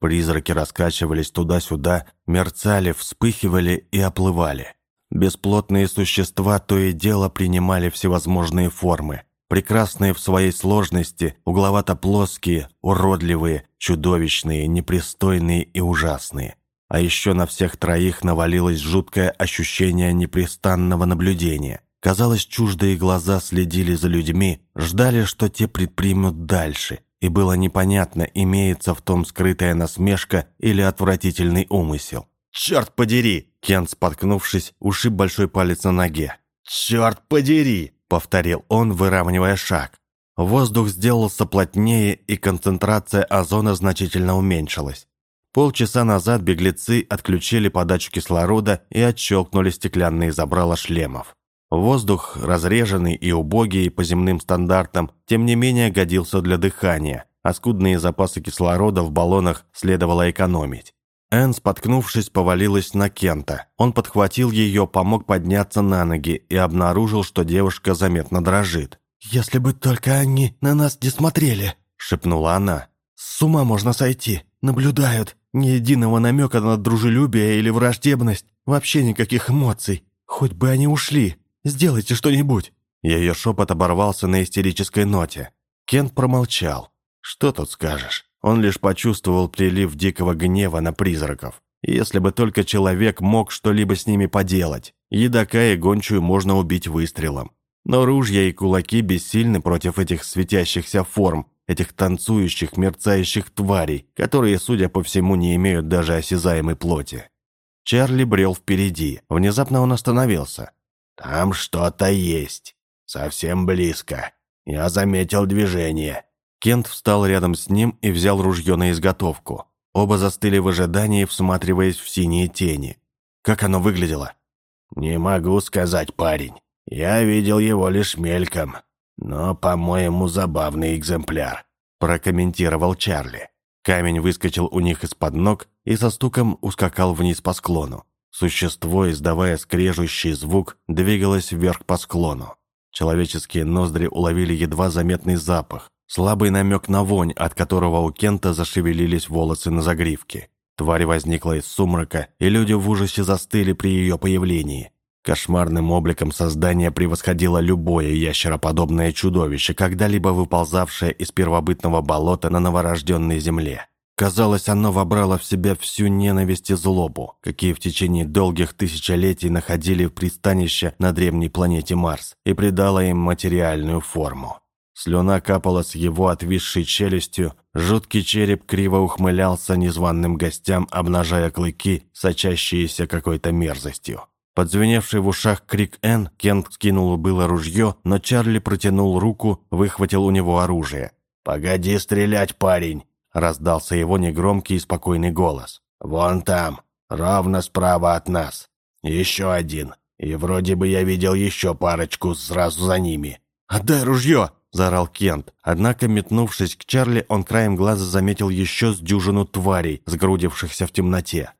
Призраки раскачивались туда-сюда, мерцали, вспыхивали и оплывали. Бесплотные существа то и дело принимали всевозможные формы, прекрасные в своей сложности, угловато-плоские, уродливые, чудовищные, непристойные и ужасные. А еще на всех троих навалилось жуткое ощущение непрестанного наблюдения – Казалось, чуждые глаза следили за людьми, ждали, что те предпримут дальше, и было непонятно, имеется в том скрытая насмешка или отвратительный умысел. «Черт подери!» Кен, споткнувшись, ушиб большой палец на ноге. «Черт подери!» — повторил он, выравнивая шаг. Воздух сделался плотнее, и концентрация озона значительно уменьшилась. Полчаса назад беглецы отключили подачу кислорода и отщелкнули стеклянные забрала шлемов. Воздух, разреженный и убогий по земным стандартам, тем не менее годился для дыхания, а скудные запасы кислорода в баллонах следовало экономить. Энн, споткнувшись, повалилась на Кента. Он подхватил ее, помог подняться на ноги и обнаружил, что девушка заметно дрожит. «Если бы только они на нас не смотрели», — шепнула она. «С ума можно сойти. Наблюдают. Ни единого намека на дружелюбие или враждебность. Вообще никаких эмоций. Хоть бы они ушли. Сделайте что-нибудь!» Ее шепот оборвался на истерической ноте. Кент промолчал. «Что тут скажешь?» Он лишь почувствовал прилив дикого гнева на призраков. Если бы только человек мог что-либо с ними поделать. Едока и гончую можно убить выстрелом. Но ружья и кулаки бессильны против этих светящихся форм, этих танцующих, мерцающих тварей, которые, судя по всему, не имеют даже осязаемой плоти. Чарли брел впереди. Внезапно он остановился. «Там что-то есть. Совсем близко. Я заметил движение». Кент встал рядом с ним и взял ружье на изготовку. Оба застыли в ожидании, всматриваясь в синие тени. Как оно выглядело? «Не могу сказать, парень. Я видел его лишь мельком. Но, по-моему, забавный экземпляр», – прокомментировал Чарли. Камень выскочил у них из-под ног и со стуком ускакал вниз по склону. Существо, издавая скрежущий звук, двигалось вверх по склону. Человеческие ноздри уловили едва заметный запах, слабый намек на вонь, от которого у Кента зашевелились волосы на загривке. Тварь возникла из сумрака, и люди в ужасе застыли при ее появлении. Кошмарным обликом создание превосходило любое ящероподобное чудовище, когда-либо выползавшее из первобытного болота на новорожденной земле. Казалось, оно вобрало в себя всю ненависть и злобу, какие в течение долгих тысячелетий находили в пристанище на древней планете Марс, и придало им материальную форму. Слюна капала с его отвисшей челюстью, жуткий череп криво ухмылялся незваным гостям, обнажая клыки, сочащиеся какой-то мерзостью. Подзвеневший в ушах крик Н, Кент скинул было ружье, но Чарли протянул руку, выхватил у него оружие. «Погоди стрелять, парень!» – раздался его негромкий и спокойный голос. «Вон там, ровно справа от нас. Еще один. И вроде бы я видел еще парочку сразу за ними». «Отдай ружье!» – заорал Кент. Однако, метнувшись к Чарли, он краем глаза заметил еще с дюжину тварей, сгрудившихся в темноте.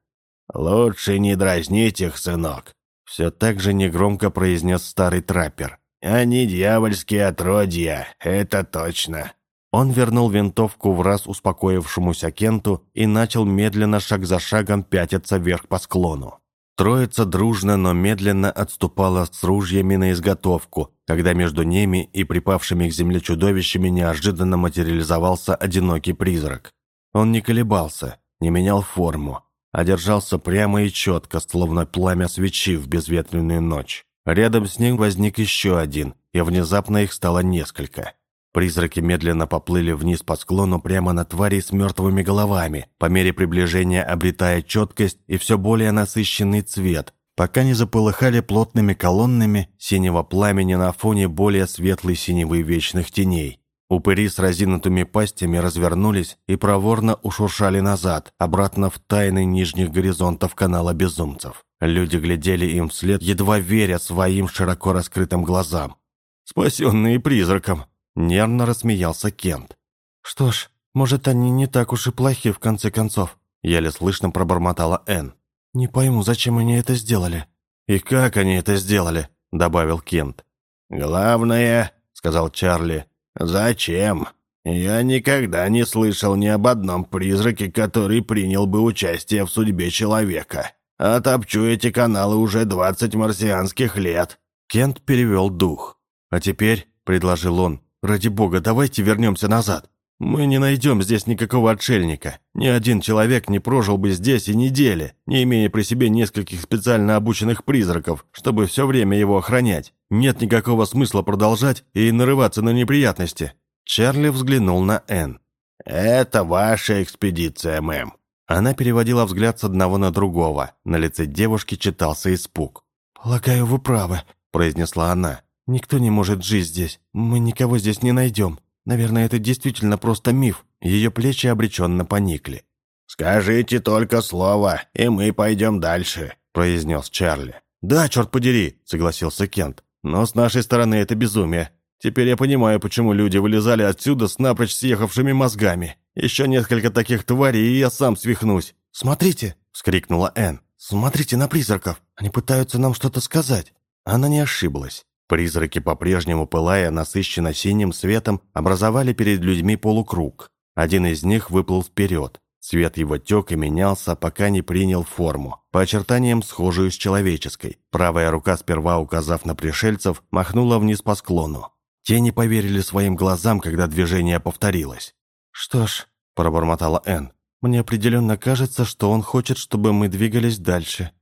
«Лучше не дразнить их, сынок», – все так же негромко произнес старый траппер. «Они дьявольские отродья, это точно». Он вернул винтовку в раз успокоившемуся Кенту и начал медленно, шаг за шагом, пятиться вверх по склону. Троица дружно, но медленно отступала с ружьями на изготовку, когда между ними и припавшими к земле чудовищами неожиданно материализовался одинокий призрак. Он не колебался, не менял форму, а держался прямо и четко, словно пламя свечи в безветренную ночь. Рядом с ним возник еще один, и внезапно их стало несколько. Призраки медленно поплыли вниз по склону прямо на твари с мертвыми головами, по мере приближения обретая четкость и все более насыщенный цвет, пока не заполыхали плотными колоннами синего пламени на фоне более светлой синевы вечных теней. Упыри с разинутыми пастями развернулись и проворно ушуршали назад, обратно в тайны нижних горизонтов канала безумцев. Люди глядели им вслед, едва веря своим широко раскрытым глазам. «Спасенные призраком!» Нервно рассмеялся Кент. «Что ж, может, они не так уж и плохи в конце концов», еле слышно пробормотала Энн. «Не пойму, зачем они это сделали». «И как они это сделали?» добавил Кент. «Главное», — сказал Чарли, — «зачем? Я никогда не слышал ни об одном призраке, который принял бы участие в судьбе человека. Отопчу эти каналы уже двадцать марсианских лет». Кент перевел дух. «А теперь», — предложил он, Ради бога, давайте вернемся назад. Мы не найдем здесь никакого отшельника. Ни один человек не прожил бы здесь и недели, не имея при себе нескольких специально обученных призраков, чтобы все время его охранять. Нет никакого смысла продолжать и нарываться на неприятности». Чарли взглянул на Энн. «Это ваша экспедиция, мэм». Она переводила взгляд с одного на другого. На лице девушки читался испуг. «Полагаю, вы правы», – произнесла она. «Никто не может жить здесь. Мы никого здесь не найдем. Наверное, это действительно просто миф». Ее плечи обреченно поникли. «Скажите только слово, и мы пойдем дальше», – произнес Чарли. «Да, черт подери», – согласился Кент. «Но с нашей стороны это безумие. Теперь я понимаю, почему люди вылезали отсюда с напрочь съехавшими мозгами. Еще несколько таких тварей, и я сам свихнусь». «Смотрите!» – вскрикнула Энн. «Смотрите на призраков! Они пытаются нам что-то сказать!» Она не ошиблась. Призраки, по-прежнему пылая насыщенно синим светом, образовали перед людьми полукруг. Один из них выплыл вперед. Цвет его тек и менялся, пока не принял форму, по очертаниям схожую с человеческой. Правая рука, сперва указав на пришельцев, махнула вниз по склону. Те не поверили своим глазам, когда движение повторилось. «Что ж», – пробормотала Энн, – «мне определенно кажется, что он хочет, чтобы мы двигались дальше».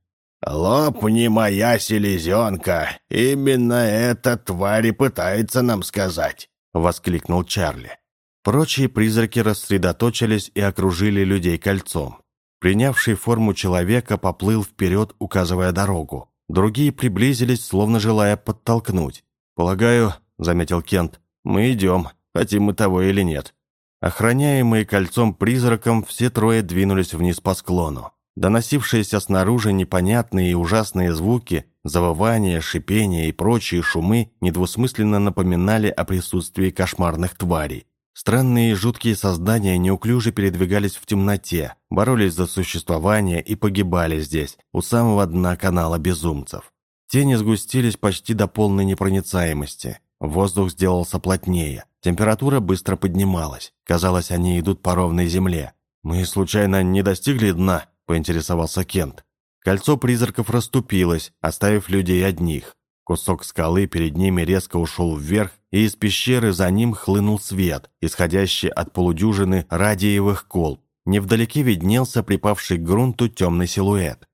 «Лопни моя селезенка! Именно эта тварь и пытается нам сказать!» — воскликнул Чарли. Прочие призраки рассредоточились и окружили людей кольцом. Принявший форму человека поплыл вперед, указывая дорогу. Другие приблизились, словно желая подтолкнуть. «Полагаю», — заметил Кент, — «мы идем, хотим мы того или нет». Охраняемые кольцом призраком, все трое двинулись вниз по склону. Доносившиеся снаружи непонятные и ужасные звуки, завывания, шипения и прочие шумы недвусмысленно напоминали о присутствии кошмарных тварей. Странные и жуткие создания неуклюже передвигались в темноте, боролись за существование и погибали здесь, у самого дна канала безумцев. Тени сгустились почти до полной непроницаемости. Воздух сделался плотнее. Температура быстро поднималась. Казалось, они идут по ровной земле. «Мы случайно не достигли дна?» Поинтересовался Кент. кольцо призраков расступилось, оставив людей одних. Кусок скалы перед ними резко ушел вверх, и из пещеры за ним хлынул свет, исходящий от полудюжины радиевых колб. Невдалеке виднелся припавший к грунту темный силуэт.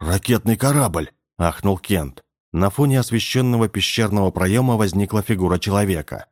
«Ракетный корабль!» – ахнул Кент. На фоне освещенного пещерного проема возникла фигура человека.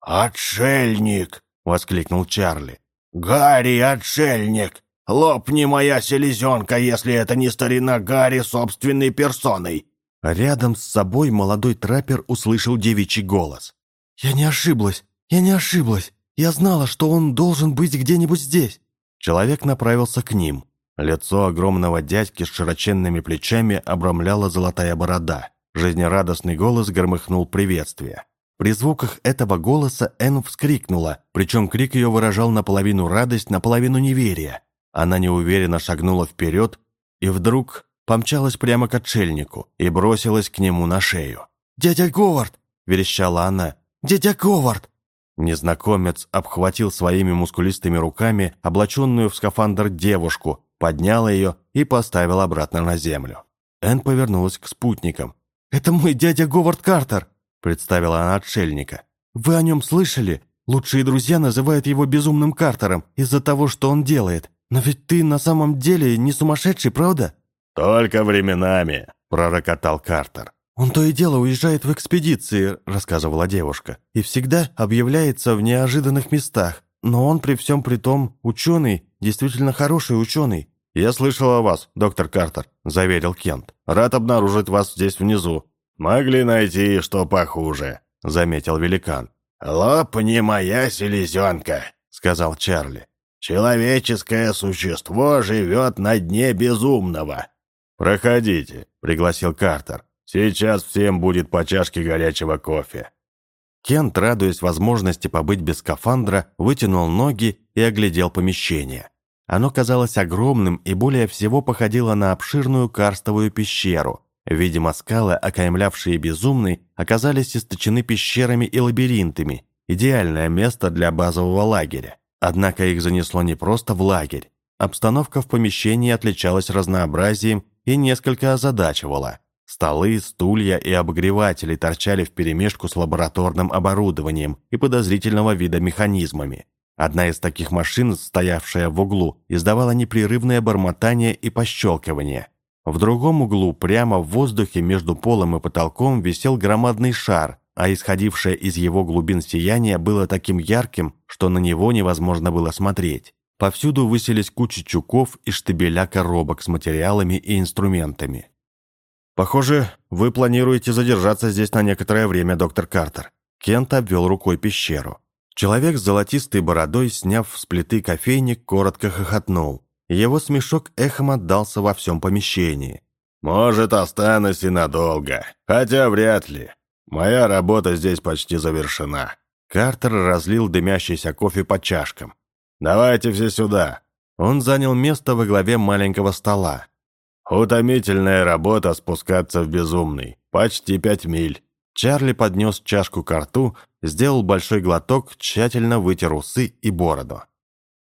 «Отшельник!» – воскликнул Чарли. «Гарри, отшельник! Лопни моя селезенка, если это не старина Гарри собственной персоной!» Рядом с собой молодой траппер услышал девичий голос. «Я не ошиблась! Я не ошиблась! Я знала, что он должен быть где-нибудь здесь!» Человек направился к ним. Лицо огромного дядьки с широченными плечами обрамляла золотая борода. Жизнерадостный голос громыхнул приветствие. При звуках этого голоса Энн вскрикнула, причем крик ее выражал наполовину радость, наполовину неверие. Она неуверенно шагнула вперед и вдруг помчалась прямо к отшельнику и бросилась к нему на шею. «Дядя Говард!» – верещала она. «Дядя Говард!» Незнакомец обхватил своими мускулистыми руками облаченную в скафандр девушку, поднял ее и поставил обратно на землю. Энн повернулась к спутникам. «Это мой дядя Говард Картер!» – представила она отшельника. «Вы о нем слышали? Лучшие друзья называют его безумным Картером из-за того, что он делает. Но ведь ты на самом деле не сумасшедший, правда?» «Только временами», – пророкотал Картер. «Он то и дело уезжает в экспедиции», – рассказывала девушка, «и всегда объявляется в неожиданных местах. Но он при всем при том ученый, действительно хороший ученый». «Я слышал о вас, доктор Картер», – заверил Кент. «Рад обнаружить вас здесь внизу». «Могли найти что похуже», – заметил великан. «Лопни моя селезенка», – сказал Чарли. «Человеческое существо живет на дне безумного». «Проходите», – пригласил Картер. Сейчас всем будет по чашке горячего кофе». Кент, радуясь возможности побыть без скафандра, вытянул ноги и оглядел помещение. Оно казалось огромным и более всего походило на обширную карстовую пещеру. Видимо, скалы, окаймлявшие безумный, оказались источены пещерами и лабиринтами. Идеальное место для базового лагеря. Однако их занесло не просто в лагерь. Обстановка в помещении отличалась разнообразием и несколько озадачивала. Столы, стулья и обогреватели торчали вперемешку с лабораторным оборудованием и подозрительного вида механизмами. Одна из таких машин, стоявшая в углу, издавала непрерывное бормотание и пощелкивание. В другом углу, прямо в воздухе между полом и потолком, висел громадный шар, а исходившее из его глубин сияние было таким ярким, что на него невозможно было смотреть. Повсюду высились кучи чуков и штабеля коробок с материалами и инструментами. «Похоже, вы планируете задержаться здесь на некоторое время, доктор Картер». Кент обвел рукой пещеру. Человек с золотистой бородой, сняв с плиты кофейник, коротко хохотнул. Его смешок эхом отдался во всем помещении. «Может, останусь и надолго. Хотя вряд ли. Моя работа здесь почти завершена». Картер разлил дымящийся кофе по чашкам. «Давайте все сюда». Он занял место во главе маленького стола. Утомительная работа спускаться в безумный. Почти пять миль. Чарли поднес чашку к рту, сделал большой глоток, тщательно вытер усы и бороду.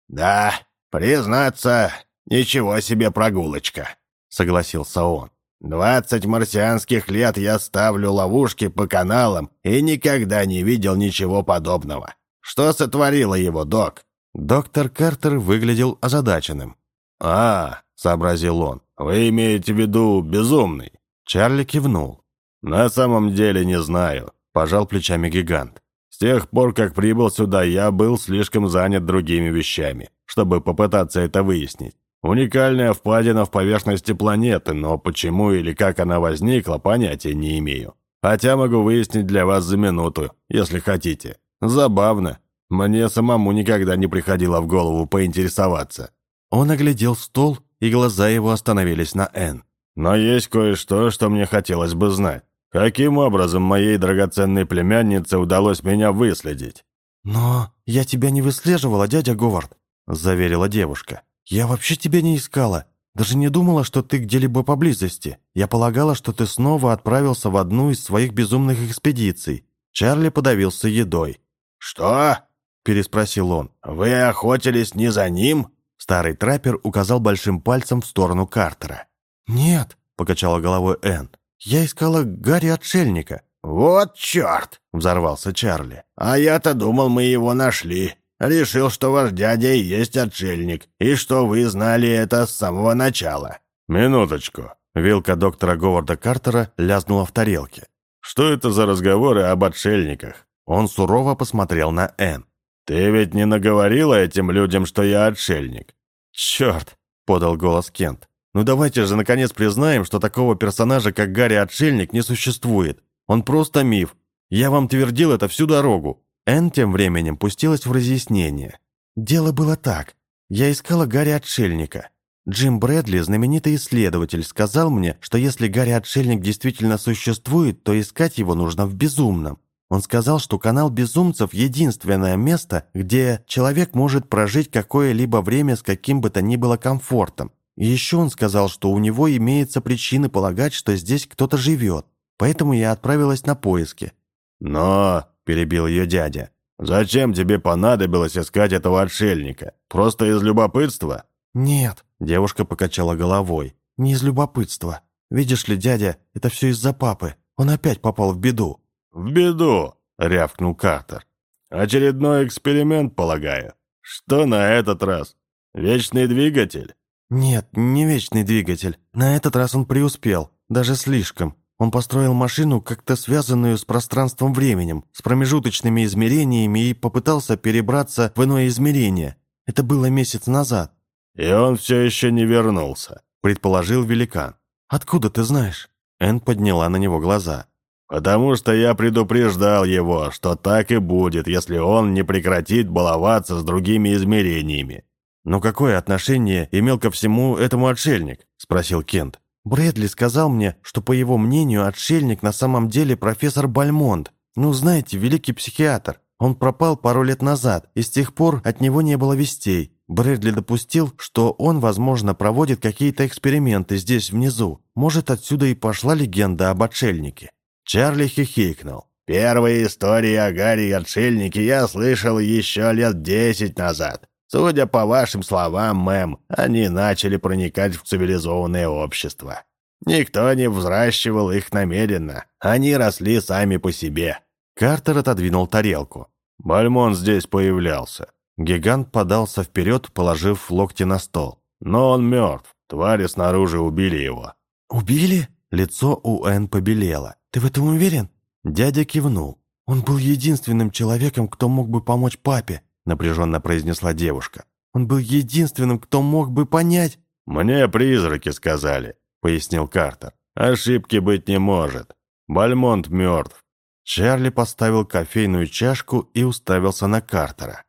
«Да, признаться, ничего себе прогулочка», — согласился он. «Двадцать марсианских лет я ставлю ловушки по каналам и никогда не видел ничего подобного. Что сотворило его, док?» Доктор Картер выглядел озадаченным. «А, — сообразил он, «Вы имеете в виду безумный?» Чарли кивнул. «На самом деле не знаю», – пожал плечами гигант. «С тех пор, как прибыл сюда, я был слишком занят другими вещами, чтобы попытаться это выяснить. Уникальная впадина в поверхности планеты, но почему или как она возникла, понятия не имею. Хотя могу выяснить для вас за минуту, если хотите. Забавно. Мне самому никогда не приходило в голову поинтересоваться». Он оглядел стол и глаза его остановились на Н. «Но есть кое-что, что мне хотелось бы знать. Каким образом моей драгоценной племяннице удалось меня выследить?» «Но я тебя не выслеживала, дядя Говард», – заверила девушка. «Я вообще тебя не искала. Даже не думала, что ты где-либо поблизости. Я полагала, что ты снова отправился в одну из своих безумных экспедиций». Чарли подавился едой. «Что?» – переспросил он. «Вы охотились не за ним?» Старый траппер указал большим пальцем в сторону Картера. «Нет», — покачала головой Энн. «Я искала Гарри-отшельника». «Вот черт!» — взорвался Чарли. «А я-то думал, мы его нашли. Решил, что ваш дядя и есть отшельник, и что вы знали это с самого начала». «Минуточку». Вилка доктора Говарда Картера лязнула в тарелке. «Что это за разговоры об отшельниках?» Он сурово посмотрел на Энн. «Ты ведь не наговорила этим людям, что я отшельник?» «Черт!» — подал голос Кент. «Ну давайте же наконец признаем, что такого персонажа, как Гарри-отшельник, не существует. Он просто миф. Я вам твердил это всю дорогу». Энн тем временем пустилась в разъяснение. «Дело было так. Я искала Гарри-отшельника. Джим Брэдли, знаменитый исследователь, сказал мне, что если Гарри-отшельник действительно существует, то искать его нужно в безумном. Он сказал, что канал безумцев – единственное место, где человек может прожить какое-либо время с каким бы то ни было комфортом. И еще он сказал, что у него имеются причины полагать, что здесь кто-то живет. Поэтому я отправилась на поиски. «Но», – перебил ее дядя, – «зачем тебе понадобилось искать этого отшельника? Просто из любопытства?» «Нет», – девушка покачала головой, – «не из любопытства. Видишь ли, дядя, это все из-за папы. Он опять попал в беду». «В беду!» — рявкнул Картер. «Очередной эксперимент, полагаю. Что на этот раз? Вечный двигатель?» «Нет, не вечный двигатель. На этот раз он преуспел. Даже слишком. Он построил машину, как-то связанную с пространством-временем, с промежуточными измерениями и попытался перебраться в иное измерение. Это было месяц назад». «И он все еще не вернулся», — предположил великан. «Откуда ты знаешь?» Энн подняла на него глаза. «Потому что я предупреждал его, что так и будет, если он не прекратит баловаться с другими измерениями». «Но какое отношение имел ко всему этому отшельник?» – спросил Кент. «Брэдли сказал мне, что, по его мнению, отшельник на самом деле профессор Бальмонт. Ну, знаете, великий психиатр. Он пропал пару лет назад, и с тех пор от него не было вестей. Брэдли допустил, что он, возможно, проводит какие-то эксперименты здесь внизу. Может, отсюда и пошла легенда об отшельнике. Чарли хихикнул. «Первые истории о Гарри и отшельнике я слышал еще лет десять назад. Судя по вашим словам, мэм, они начали проникать в цивилизованное общество. Никто не взращивал их намеренно. Они росли сами по себе». Картер отодвинул тарелку. «Бальмон здесь появлялся». Гигант подался вперед, положив локти на стол. «Но он мертв. Твари снаружи убили его». «Убили?» Лицо у Энн побелело. «Ты в этом уверен?» Дядя кивнул. «Он был единственным человеком, кто мог бы помочь папе», напряженно произнесла девушка. «Он был единственным, кто мог бы понять...» «Мне призраки сказали», пояснил Картер. «Ошибки быть не может. Бальмонт мертв». Чарли поставил кофейную чашку и уставился на Картера.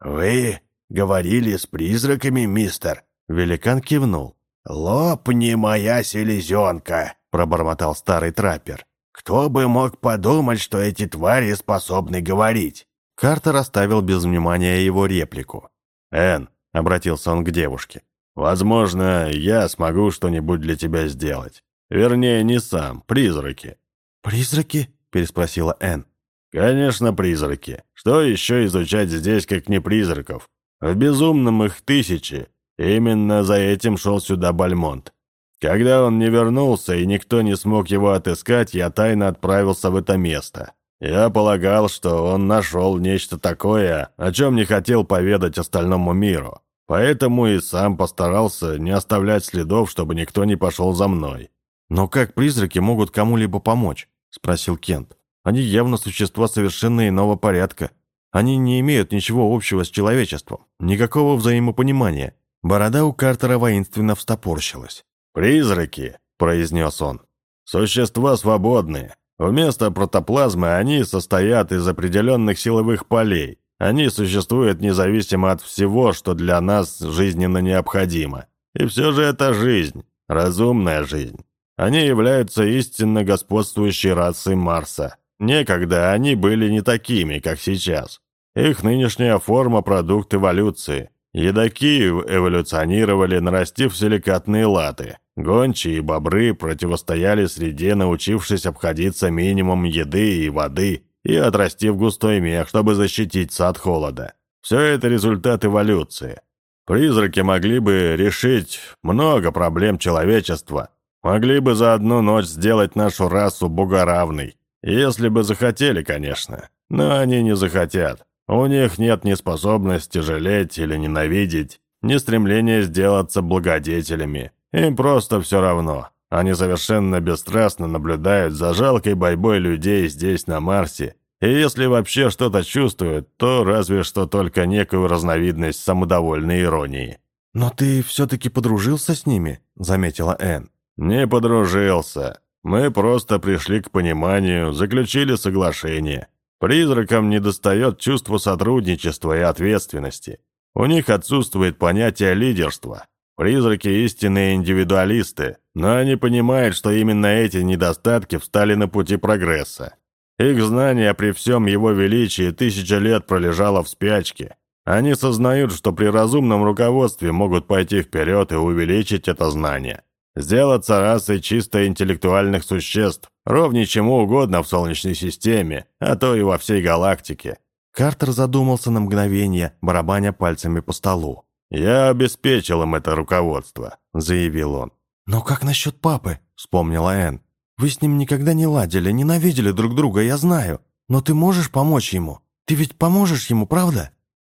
«Вы говорили с призраками, мистер?» Великан кивнул. «Лопни моя селезенка!» пробормотал старый траппер. Кто бы мог подумать, что эти твари способны говорить? Картер оставил без внимания его реплику. «Энн», — обратился он к девушке, — «возможно, я смогу что-нибудь для тебя сделать. Вернее, не сам, призраки». «Призраки?» — переспросила Энн. «Конечно, призраки. Что еще изучать здесь, как не призраков? В безумном их тысячи. Именно за этим шел сюда Бальмонт. Когда он не вернулся и никто не смог его отыскать, я тайно отправился в это место. Я полагал, что он нашел нечто такое, о чем не хотел поведать остальному миру. Поэтому и сам постарался не оставлять следов, чтобы никто не пошел за мной. «Но как призраки могут кому-либо помочь?» – спросил Кент. «Они явно существа совершенно иного порядка. Они не имеют ничего общего с человечеством, никакого взаимопонимания». Борода у Картера воинственно встопорщилась. «Призраки», — произнес он, — «существа свободные. Вместо протоплазмы они состоят из определенных силовых полей. Они существуют независимо от всего, что для нас жизненно необходимо. И все же это жизнь, разумная жизнь. Они являются истинно господствующей расой Марса. Некогда они были не такими, как сейчас. Их нынешняя форма – продукт эволюции. Едоки эволюционировали, нарастив силикатные латы. Гончие и бобры противостояли среде, научившись обходиться минимум еды и воды и отрастив густой мех, чтобы защититься от холода. Все это результат эволюции. Призраки могли бы решить много проблем человечества, Могли бы за одну ночь сделать нашу расу богоравной. Если бы захотели, конечно. Но они не захотят. У них нет ни способности жалеть или ненавидеть, ни стремления сделаться благодетелями. Им просто все равно. Они совершенно бесстрастно наблюдают за жалкой борьбой людей здесь, на Марсе, и если вообще что-то чувствуют, то разве что только некую разновидность самодовольной иронии. «Но ты все-таки подружился с ними?» — заметила Энн. «Не подружился. Мы просто пришли к пониманию, заключили соглашение. Призракам недостает чувства сотрудничества и ответственности. У них отсутствует понятие лидерства. Призраки – истинные индивидуалисты, но они понимают, что именно эти недостатки встали на пути прогресса. Их знание при всем его величии тысяча лет пролежало в спячке. Они сознают, что при разумном руководстве могут пойти вперед и увеличить это знание. Сделаться расой чисто интеллектуальных существ, ровнее чему угодно в Солнечной системе, а то и во всей галактике. Картер задумался на мгновение, барабаня пальцами по столу. «Я обеспечил им это руководство», — заявил он. «Но как насчет папы?» — вспомнила Энн. «Вы с ним никогда не ладили, ненавидели друг друга, я знаю. Но ты можешь помочь ему? Ты ведь поможешь ему, правда?»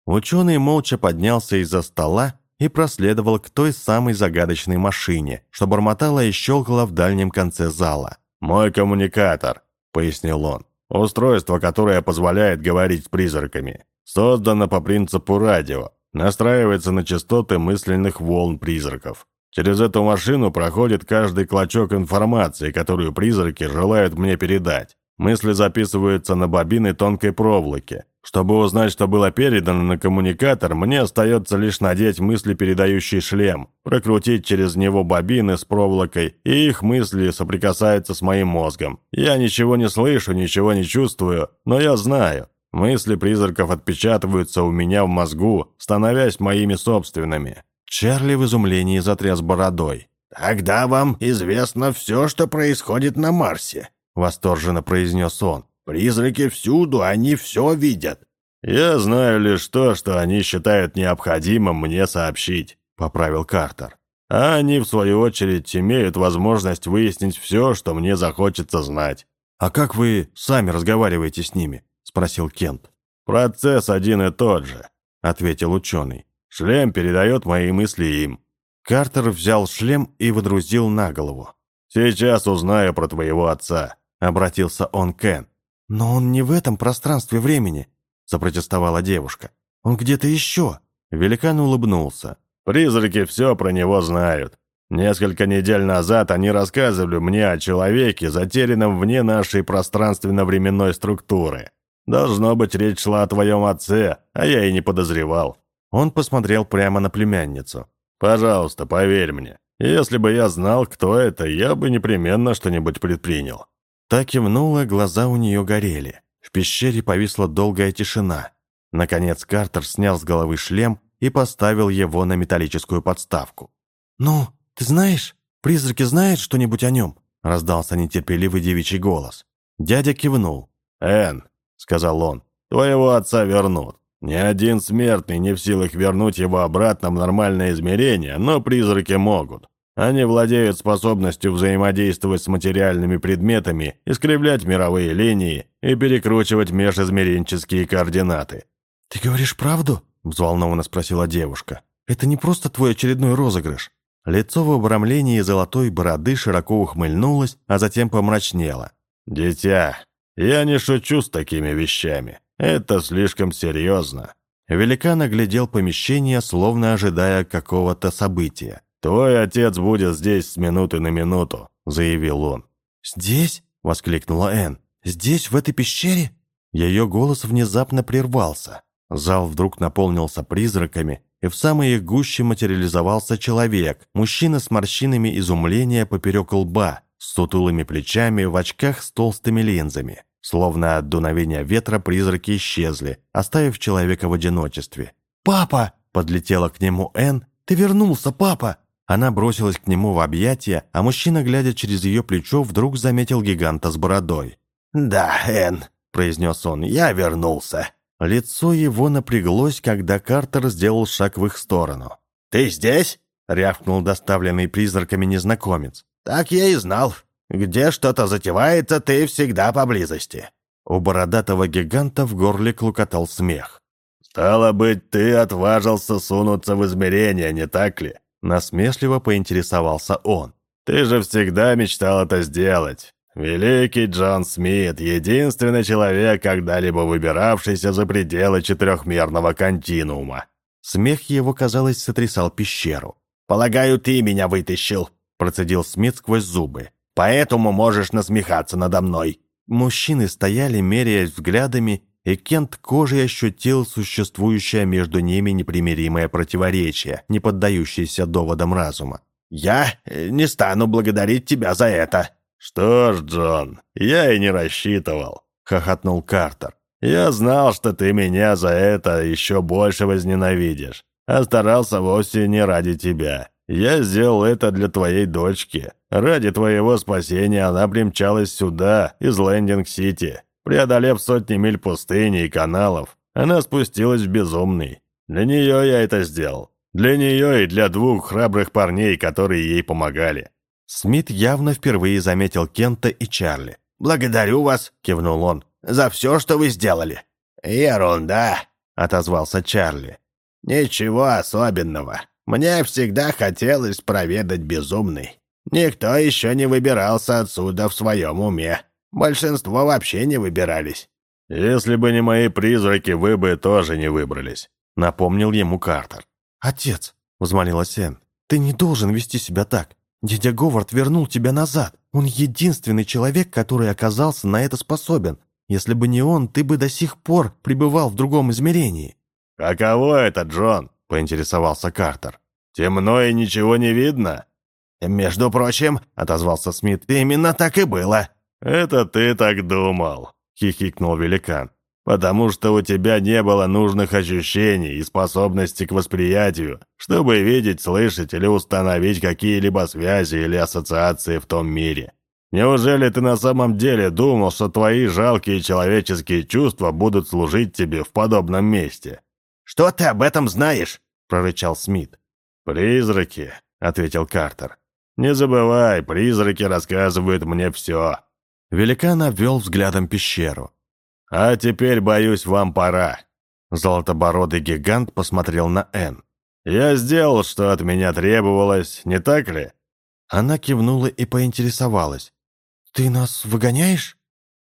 Ученый молча поднялся из-за стола и проследовал к той самой загадочной машине, что бормотала и щелкала в дальнем конце зала. «Мой коммуникатор», — пояснил он. «Устройство, которое позволяет говорить с призраками. Создано по принципу радио настраивается на частоты мысленных волн призраков. Через эту машину проходит каждый клочок информации, которую призраки желают мне передать. Мысли записываются на бобины тонкой проволоки. Чтобы узнать, что было передано на коммуникатор, мне остается лишь надеть мысли-передающий шлем, прокрутить через него бобины с проволокой, и их мысли соприкасаются с моим мозгом. Я ничего не слышу, ничего не чувствую, но я знаю. Мысли призраков отпечатываются у меня в мозгу, становясь моими собственными. Чарли в изумлении затряс бородой. «Тогда вам известно все, что происходит на Марсе», — восторженно произнес он. «Призраки всюду, они все видят». «Я знаю лишь то, что они считают необходимым мне сообщить», — поправил Картер. «А они, в свою очередь, имеют возможность выяснить все, что мне захочется знать». «А как вы сами разговариваете с ними?» Спросил Кент. «Процесс один и тот же», — ответил ученый. «Шлем передает мои мысли им». Картер взял шлем и водрузил на голову. «Сейчас узнаю про твоего отца», — обратился он к Кен. «Но он не в этом пространстве времени», — запротестовала девушка. «Он где-то еще». Великан улыбнулся. «Призраки все про него знают. Несколько недель назад они рассказывали мне о человеке, затерянном вне нашей пространственно-временной структуры. Должно быть, речь шла о твоем отце, а я и не подозревал». Он посмотрел прямо на племянницу. «Пожалуйста, поверь мне. Если бы я знал, кто это, я бы непременно что-нибудь предпринял». Так кивнула, глаза у нее горели. В пещере повисла долгая тишина. Наконец Картер снял с головы шлем и поставил его на металлическую подставку. «Ну, ты знаешь? Призраки знают что-нибудь о нем?» раздался нетерпеливый девичий голос. Дядя кивнул. «Энн, — сказал он. «Твоего отца вернут. Ни один смертный не в силах вернуть его обратно в нормальное измерение, но призраки могут. Они владеют способностью взаимодействовать с материальными предметами, искривлять мировые линии и перекручивать межизмеренческие координаты». «Ты говоришь правду?» — взволнованно спросила девушка. «Это не просто твой очередной розыгрыш». Лицо в обрамлении золотой бороды широко ухмыльнулось, а затем помрачнело. «Дитя, я не шучу с такими вещами. Это слишком серьезно». Великан оглядел помещение, словно ожидая какого-то события. «Твой отец будет здесь с минуты на минуту», — заявил он. «Здесь?» — воскликнула Энн. «Здесь, в этой пещере?» Ее голос внезапно прервался. Зал вдруг наполнился призраками, и в самой их гуще материализовался человек, мужчина с морщинами изумления поперек лба, с сутулыми плечами, в очках с толстыми линзами. Словно от дуновения ветра призраки исчезли, оставив человека в одиночестве. «Папа!» – подлетела к нему Энн. «Ты вернулся, папа!» Она бросилась к нему в объятия, а мужчина, глядя через ее плечо, вдруг заметил гиганта с бородой. «Да, Энн», – произнес он, – «я вернулся». Лицо его напряглось, когда Картер сделал шаг в их сторону. «Ты здесь?» — рявкнул доставленный призраками незнакомец. Так я и знал. Где что-то затевается, ты всегда поблизости». У бородатого гиганта в горле клокотал смех. «Стало быть, ты отважился сунуться в измерение, не так ли?» Насмешливо поинтересовался он. «Ты же всегда мечтал это сделать. Великий Джон Смит, единственный человек, когда-либо выбиравшийся за пределы четырехмерного континуума». Смех его, казалось, сотрясал пещеру. «Полагаю, ты меня вытащил», — процедил Смит сквозь зубы. «Поэтому можешь насмехаться надо мной». Мужчины стояли, меряясь взглядами, и Кент кожей ощутил существующее между ними непримиримое противоречие, не поддающееся доводам разума. «Я не стану благодарить тебя за это», «Что ж, Джон, я и не рассчитывал», — хохотнул Картер. «Я знал, что ты меня за это еще больше возненавидишь, а старался вовсе не ради тебя. Я сделал это для твоей дочки. Ради твоего спасения она примчалась сюда, из Лендинг-Сити. Преодолев сотни миль пустыни и каналов, она спустилась в Безумный. Для нее я это сделал. Для нее и для двух храбрых парней, которые ей помогали. Смит явно впервые заметил Кента и Чарли. «Благодарю вас», — кивнул он, — «за все, что вы сделали». «Ерунда», — отозвался Чарли. «Ничего особенного. Мне всегда хотелось проведать безумный. Никто еще не выбирался отсюда в своем уме. Большинство вообще не выбирались». «Если бы не мои призраки, вы бы тоже не выбрались», — напомнил ему Картер. «Отец», — взмолилась Энн, — «ты не должен вести себя так. Дядя Говард вернул тебя назад. Он единственный человек, который оказался на это способен. Если бы не он, ты бы до сих пор пребывал в другом измерении». «Каково это, Джон?» — поинтересовался Картер. «Темно и ничего не видно?» «Между прочим», — отозвался Смит, — «именно так и было». «Это ты так думал», — хихикнул великан потому что у тебя не было нужных ощущений и способности к восприятию, чтобы видеть, слышать или установить какие-либо связи или ассоциации в том мире. Неужели ты на самом деле думал, что твои жалкие человеческие чувства будут служить тебе в подобном месте? «Что ты об этом знаешь?» — прорычал Смит. «Призраки», — ответил Картер. «Не забывай, призраки рассказывают мне все». Великан обвел взглядом пещеру. «А теперь, боюсь, вам пора». Золотобородый гигант посмотрел на Энн. «Я сделал, что от меня требовалось, не так ли?» Она кивнула и поинтересовалась. «Ты нас выгоняешь?»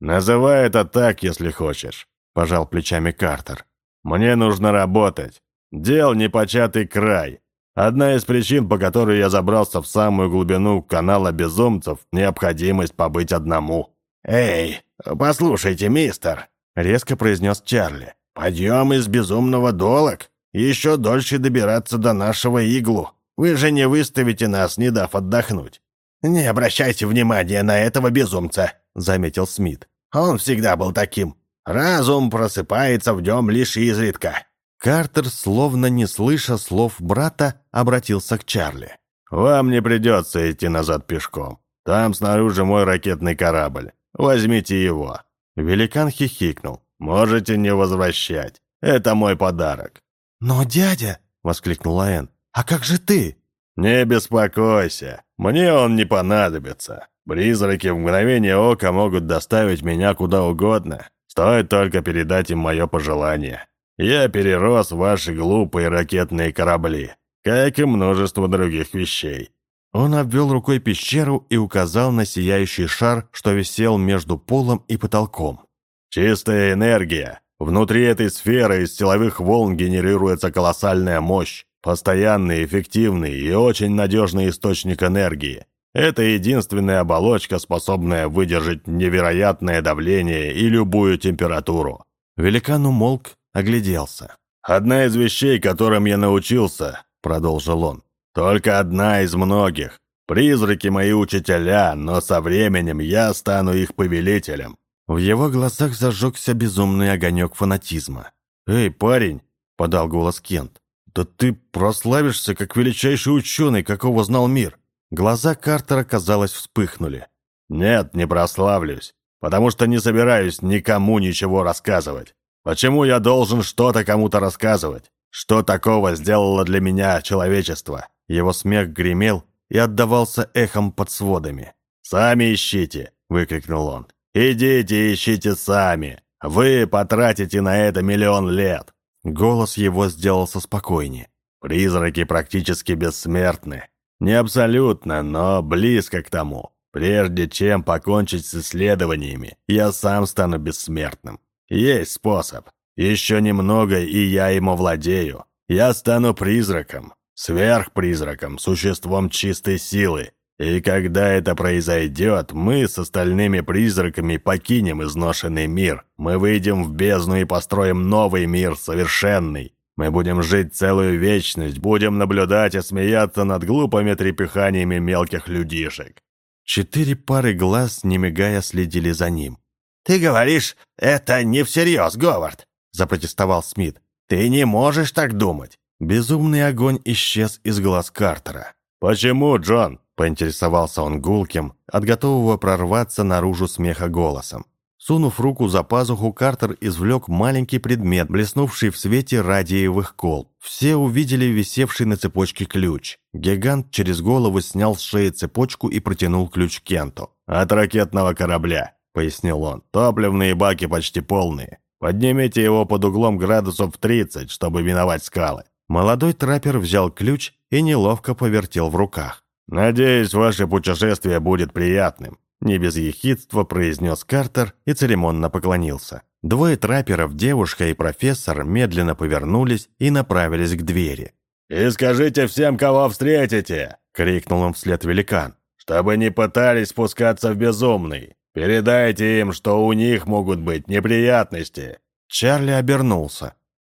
«Называй это так, если хочешь», – пожал плечами Картер. «Мне нужно работать. Дел непочатый край. Одна из причин, по которой я забрался в самую глубину канала безумцев – необходимость побыть одному». «Эй, послушайте, мистер», — резко произнес Чарли. «Подъем из безумного долог. Еще дольше добираться до нашего иглу. Вы же не выставите нас, не дав отдохнуть». «Не обращайте внимания на этого безумца», — заметил Смит. «Он всегда был таким. Разум просыпается в нем лишь изредка». Картер, словно не слыша слов брата, обратился к Чарли. «Вам не придется идти назад пешком. Там снаружи мой ракетный корабль. Возьмите его». Великан хихикнул. «Можете не возвращать. Это мой подарок». «Но, дядя!» — воскликнула Энн. «А как же ты?» «Не беспокойся. Мне он не понадобится. Призраки в мгновение ока могут доставить меня куда угодно. Стоит только передать им мое пожелание. Я перерос ваши глупые ракетные корабли, как и множество других вещей. Он обвел рукой пещеру и указал на сияющий шар, что висел между полом и потолком. «Чистая энергия. Внутри этой сферы из силовых волн генерируется колоссальная мощь, постоянный, эффективный и очень надежный источник энергии. Это единственная оболочка, способная выдержать невероятное давление и любую температуру». Великан умолк, огляделся. «Одна из вещей, которым я научился», — продолжил он, только одна из многих. Призраки мои учителя, но со временем я стану их повелителем». В его глазах зажегся безумный огонек фанатизма. «Эй, парень!» — подал голос Кент. «Да ты прославишься, как величайший ученый, какого знал мир!» Глаза Картера, казалось, вспыхнули. «Нет, не прославлюсь, потому что не собираюсь никому ничего рассказывать. Почему я должен что-то кому-то рассказывать? Что такого сделало для меня человечество?» Его смех гремел, и отдавался эхом под сводами. «Сами ищите!» — выкрикнул он. «Идите ищите сами! Вы потратите на это миллион лет!» Голос его сделался спокойнее. «Призраки практически бессмертны. Не абсолютно, но близко к тому. Прежде чем покончить с исследованиями, я сам стану бессмертным. Есть способ. Еще немного, и я ему владею. Я стану призраком, сверхпризраком, существом чистой силы. И когда это произойдет, мы с остальными призраками покинем изношенный мир. Мы выйдем в бездну и построим новый мир, совершенный. Мы будем жить целую вечность, будем наблюдать и смеяться над глупыми трепыханиями мелких людишек. Четыре пары глаз, не мигая, следили за ним. «Ты говоришь, это не всерьез, Говард!» – запротестовал Смит. «Ты не можешь так думать!» Безумный огонь исчез из глаз Картера. «Почему, Джон?» – поинтересовался он гулким, от готового прорваться наружу смеха голосом. Сунув руку за пазуху, Картер извлек маленький предмет, блеснувший в свете радиевых колб. Все увидели висевший на цепочке ключ. Гигант через голову снял с шеи цепочку и протянул ключ Кенту. «От ракетного корабля», — пояснил он. «Топливные баки почти полные. Поднимите его под углом градусов 30, чтобы миновать скалы». Молодой траппер взял ключ и неловко повертел в руках. «Надеюсь, ваше путешествие будет приятным», не без ехидства произнес Картер и церемонно поклонился. Двое трапперов, девушка и профессор, медленно повернулись и направились к двери. «И скажите всем, кого встретите!» — крикнул им вслед великан. «Чтобы не пытались спускаться в безумный. Передайте им, что у них могут быть неприятности». Чарли обернулся.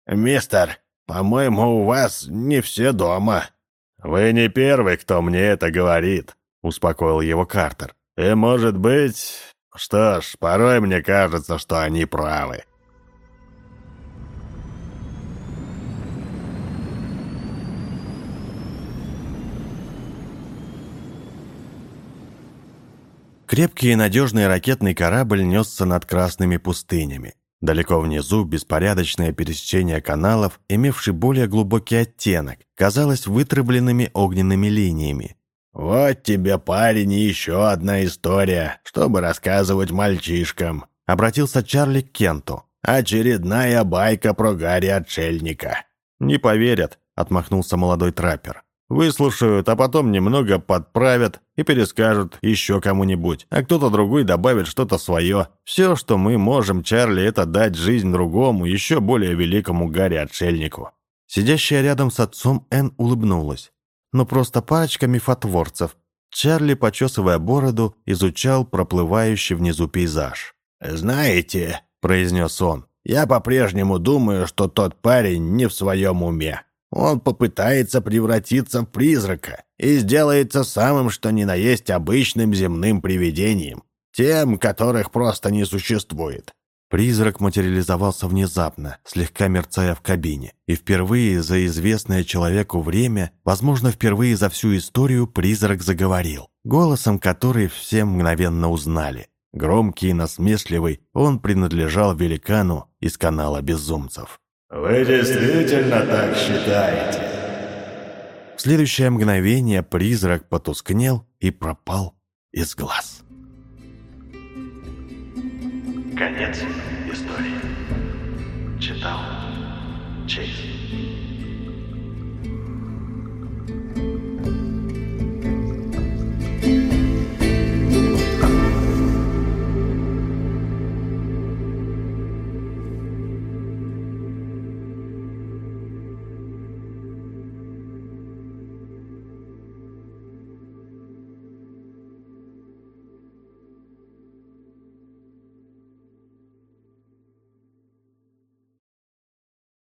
«Мистер, по-моему, у вас не все дома». «Вы не первый, кто мне это говорит», — успокоил его Картер. И, может быть... Что ж, порой мне кажется, что они правы. Крепкий и надежный ракетный корабль несся над красными пустынями. Далеко внизу беспорядочное пересечение каналов, имевший более глубокий оттенок, казалось вытравленными огненными линиями. «Вот тебе, парень, еще одна история, чтобы рассказывать мальчишкам», — обратился Чарли к Кенту. «Очередная байка про Гарри-отшельника». «Не поверят», — отмахнулся молодой траппер. «Выслушают, а потом немного подправят и перескажут еще кому-нибудь, а кто-то другой добавит что-то свое. Все, что мы можем, Чарли, это дать жизнь другому, еще более великому Гарри-отшельнику». Сидящая рядом с отцом Энн улыбнулась но просто парочка мифотворцев. Чарли, почесывая бороду, изучал проплывающий внизу пейзаж. «Знаете», — произнес он, — «я по-прежнему думаю, что тот парень не в своем уме. Он попытается превратиться в призрака и сделается самым что ни на есть обычным земным привидением, тем, которых просто не существует. Призрак материализовался внезапно, слегка мерцая в кабине. И впервые за известное человеку время, возможно, впервые за всю историю, призрак заговорил, голосом который все мгновенно узнали. Громкий и насмешливый, он принадлежал великану из канала безумцев. «Вы действительно так считаете?» В следующее мгновение призрак потускнел и пропал из глаз. Конец истории. Читал Чейз.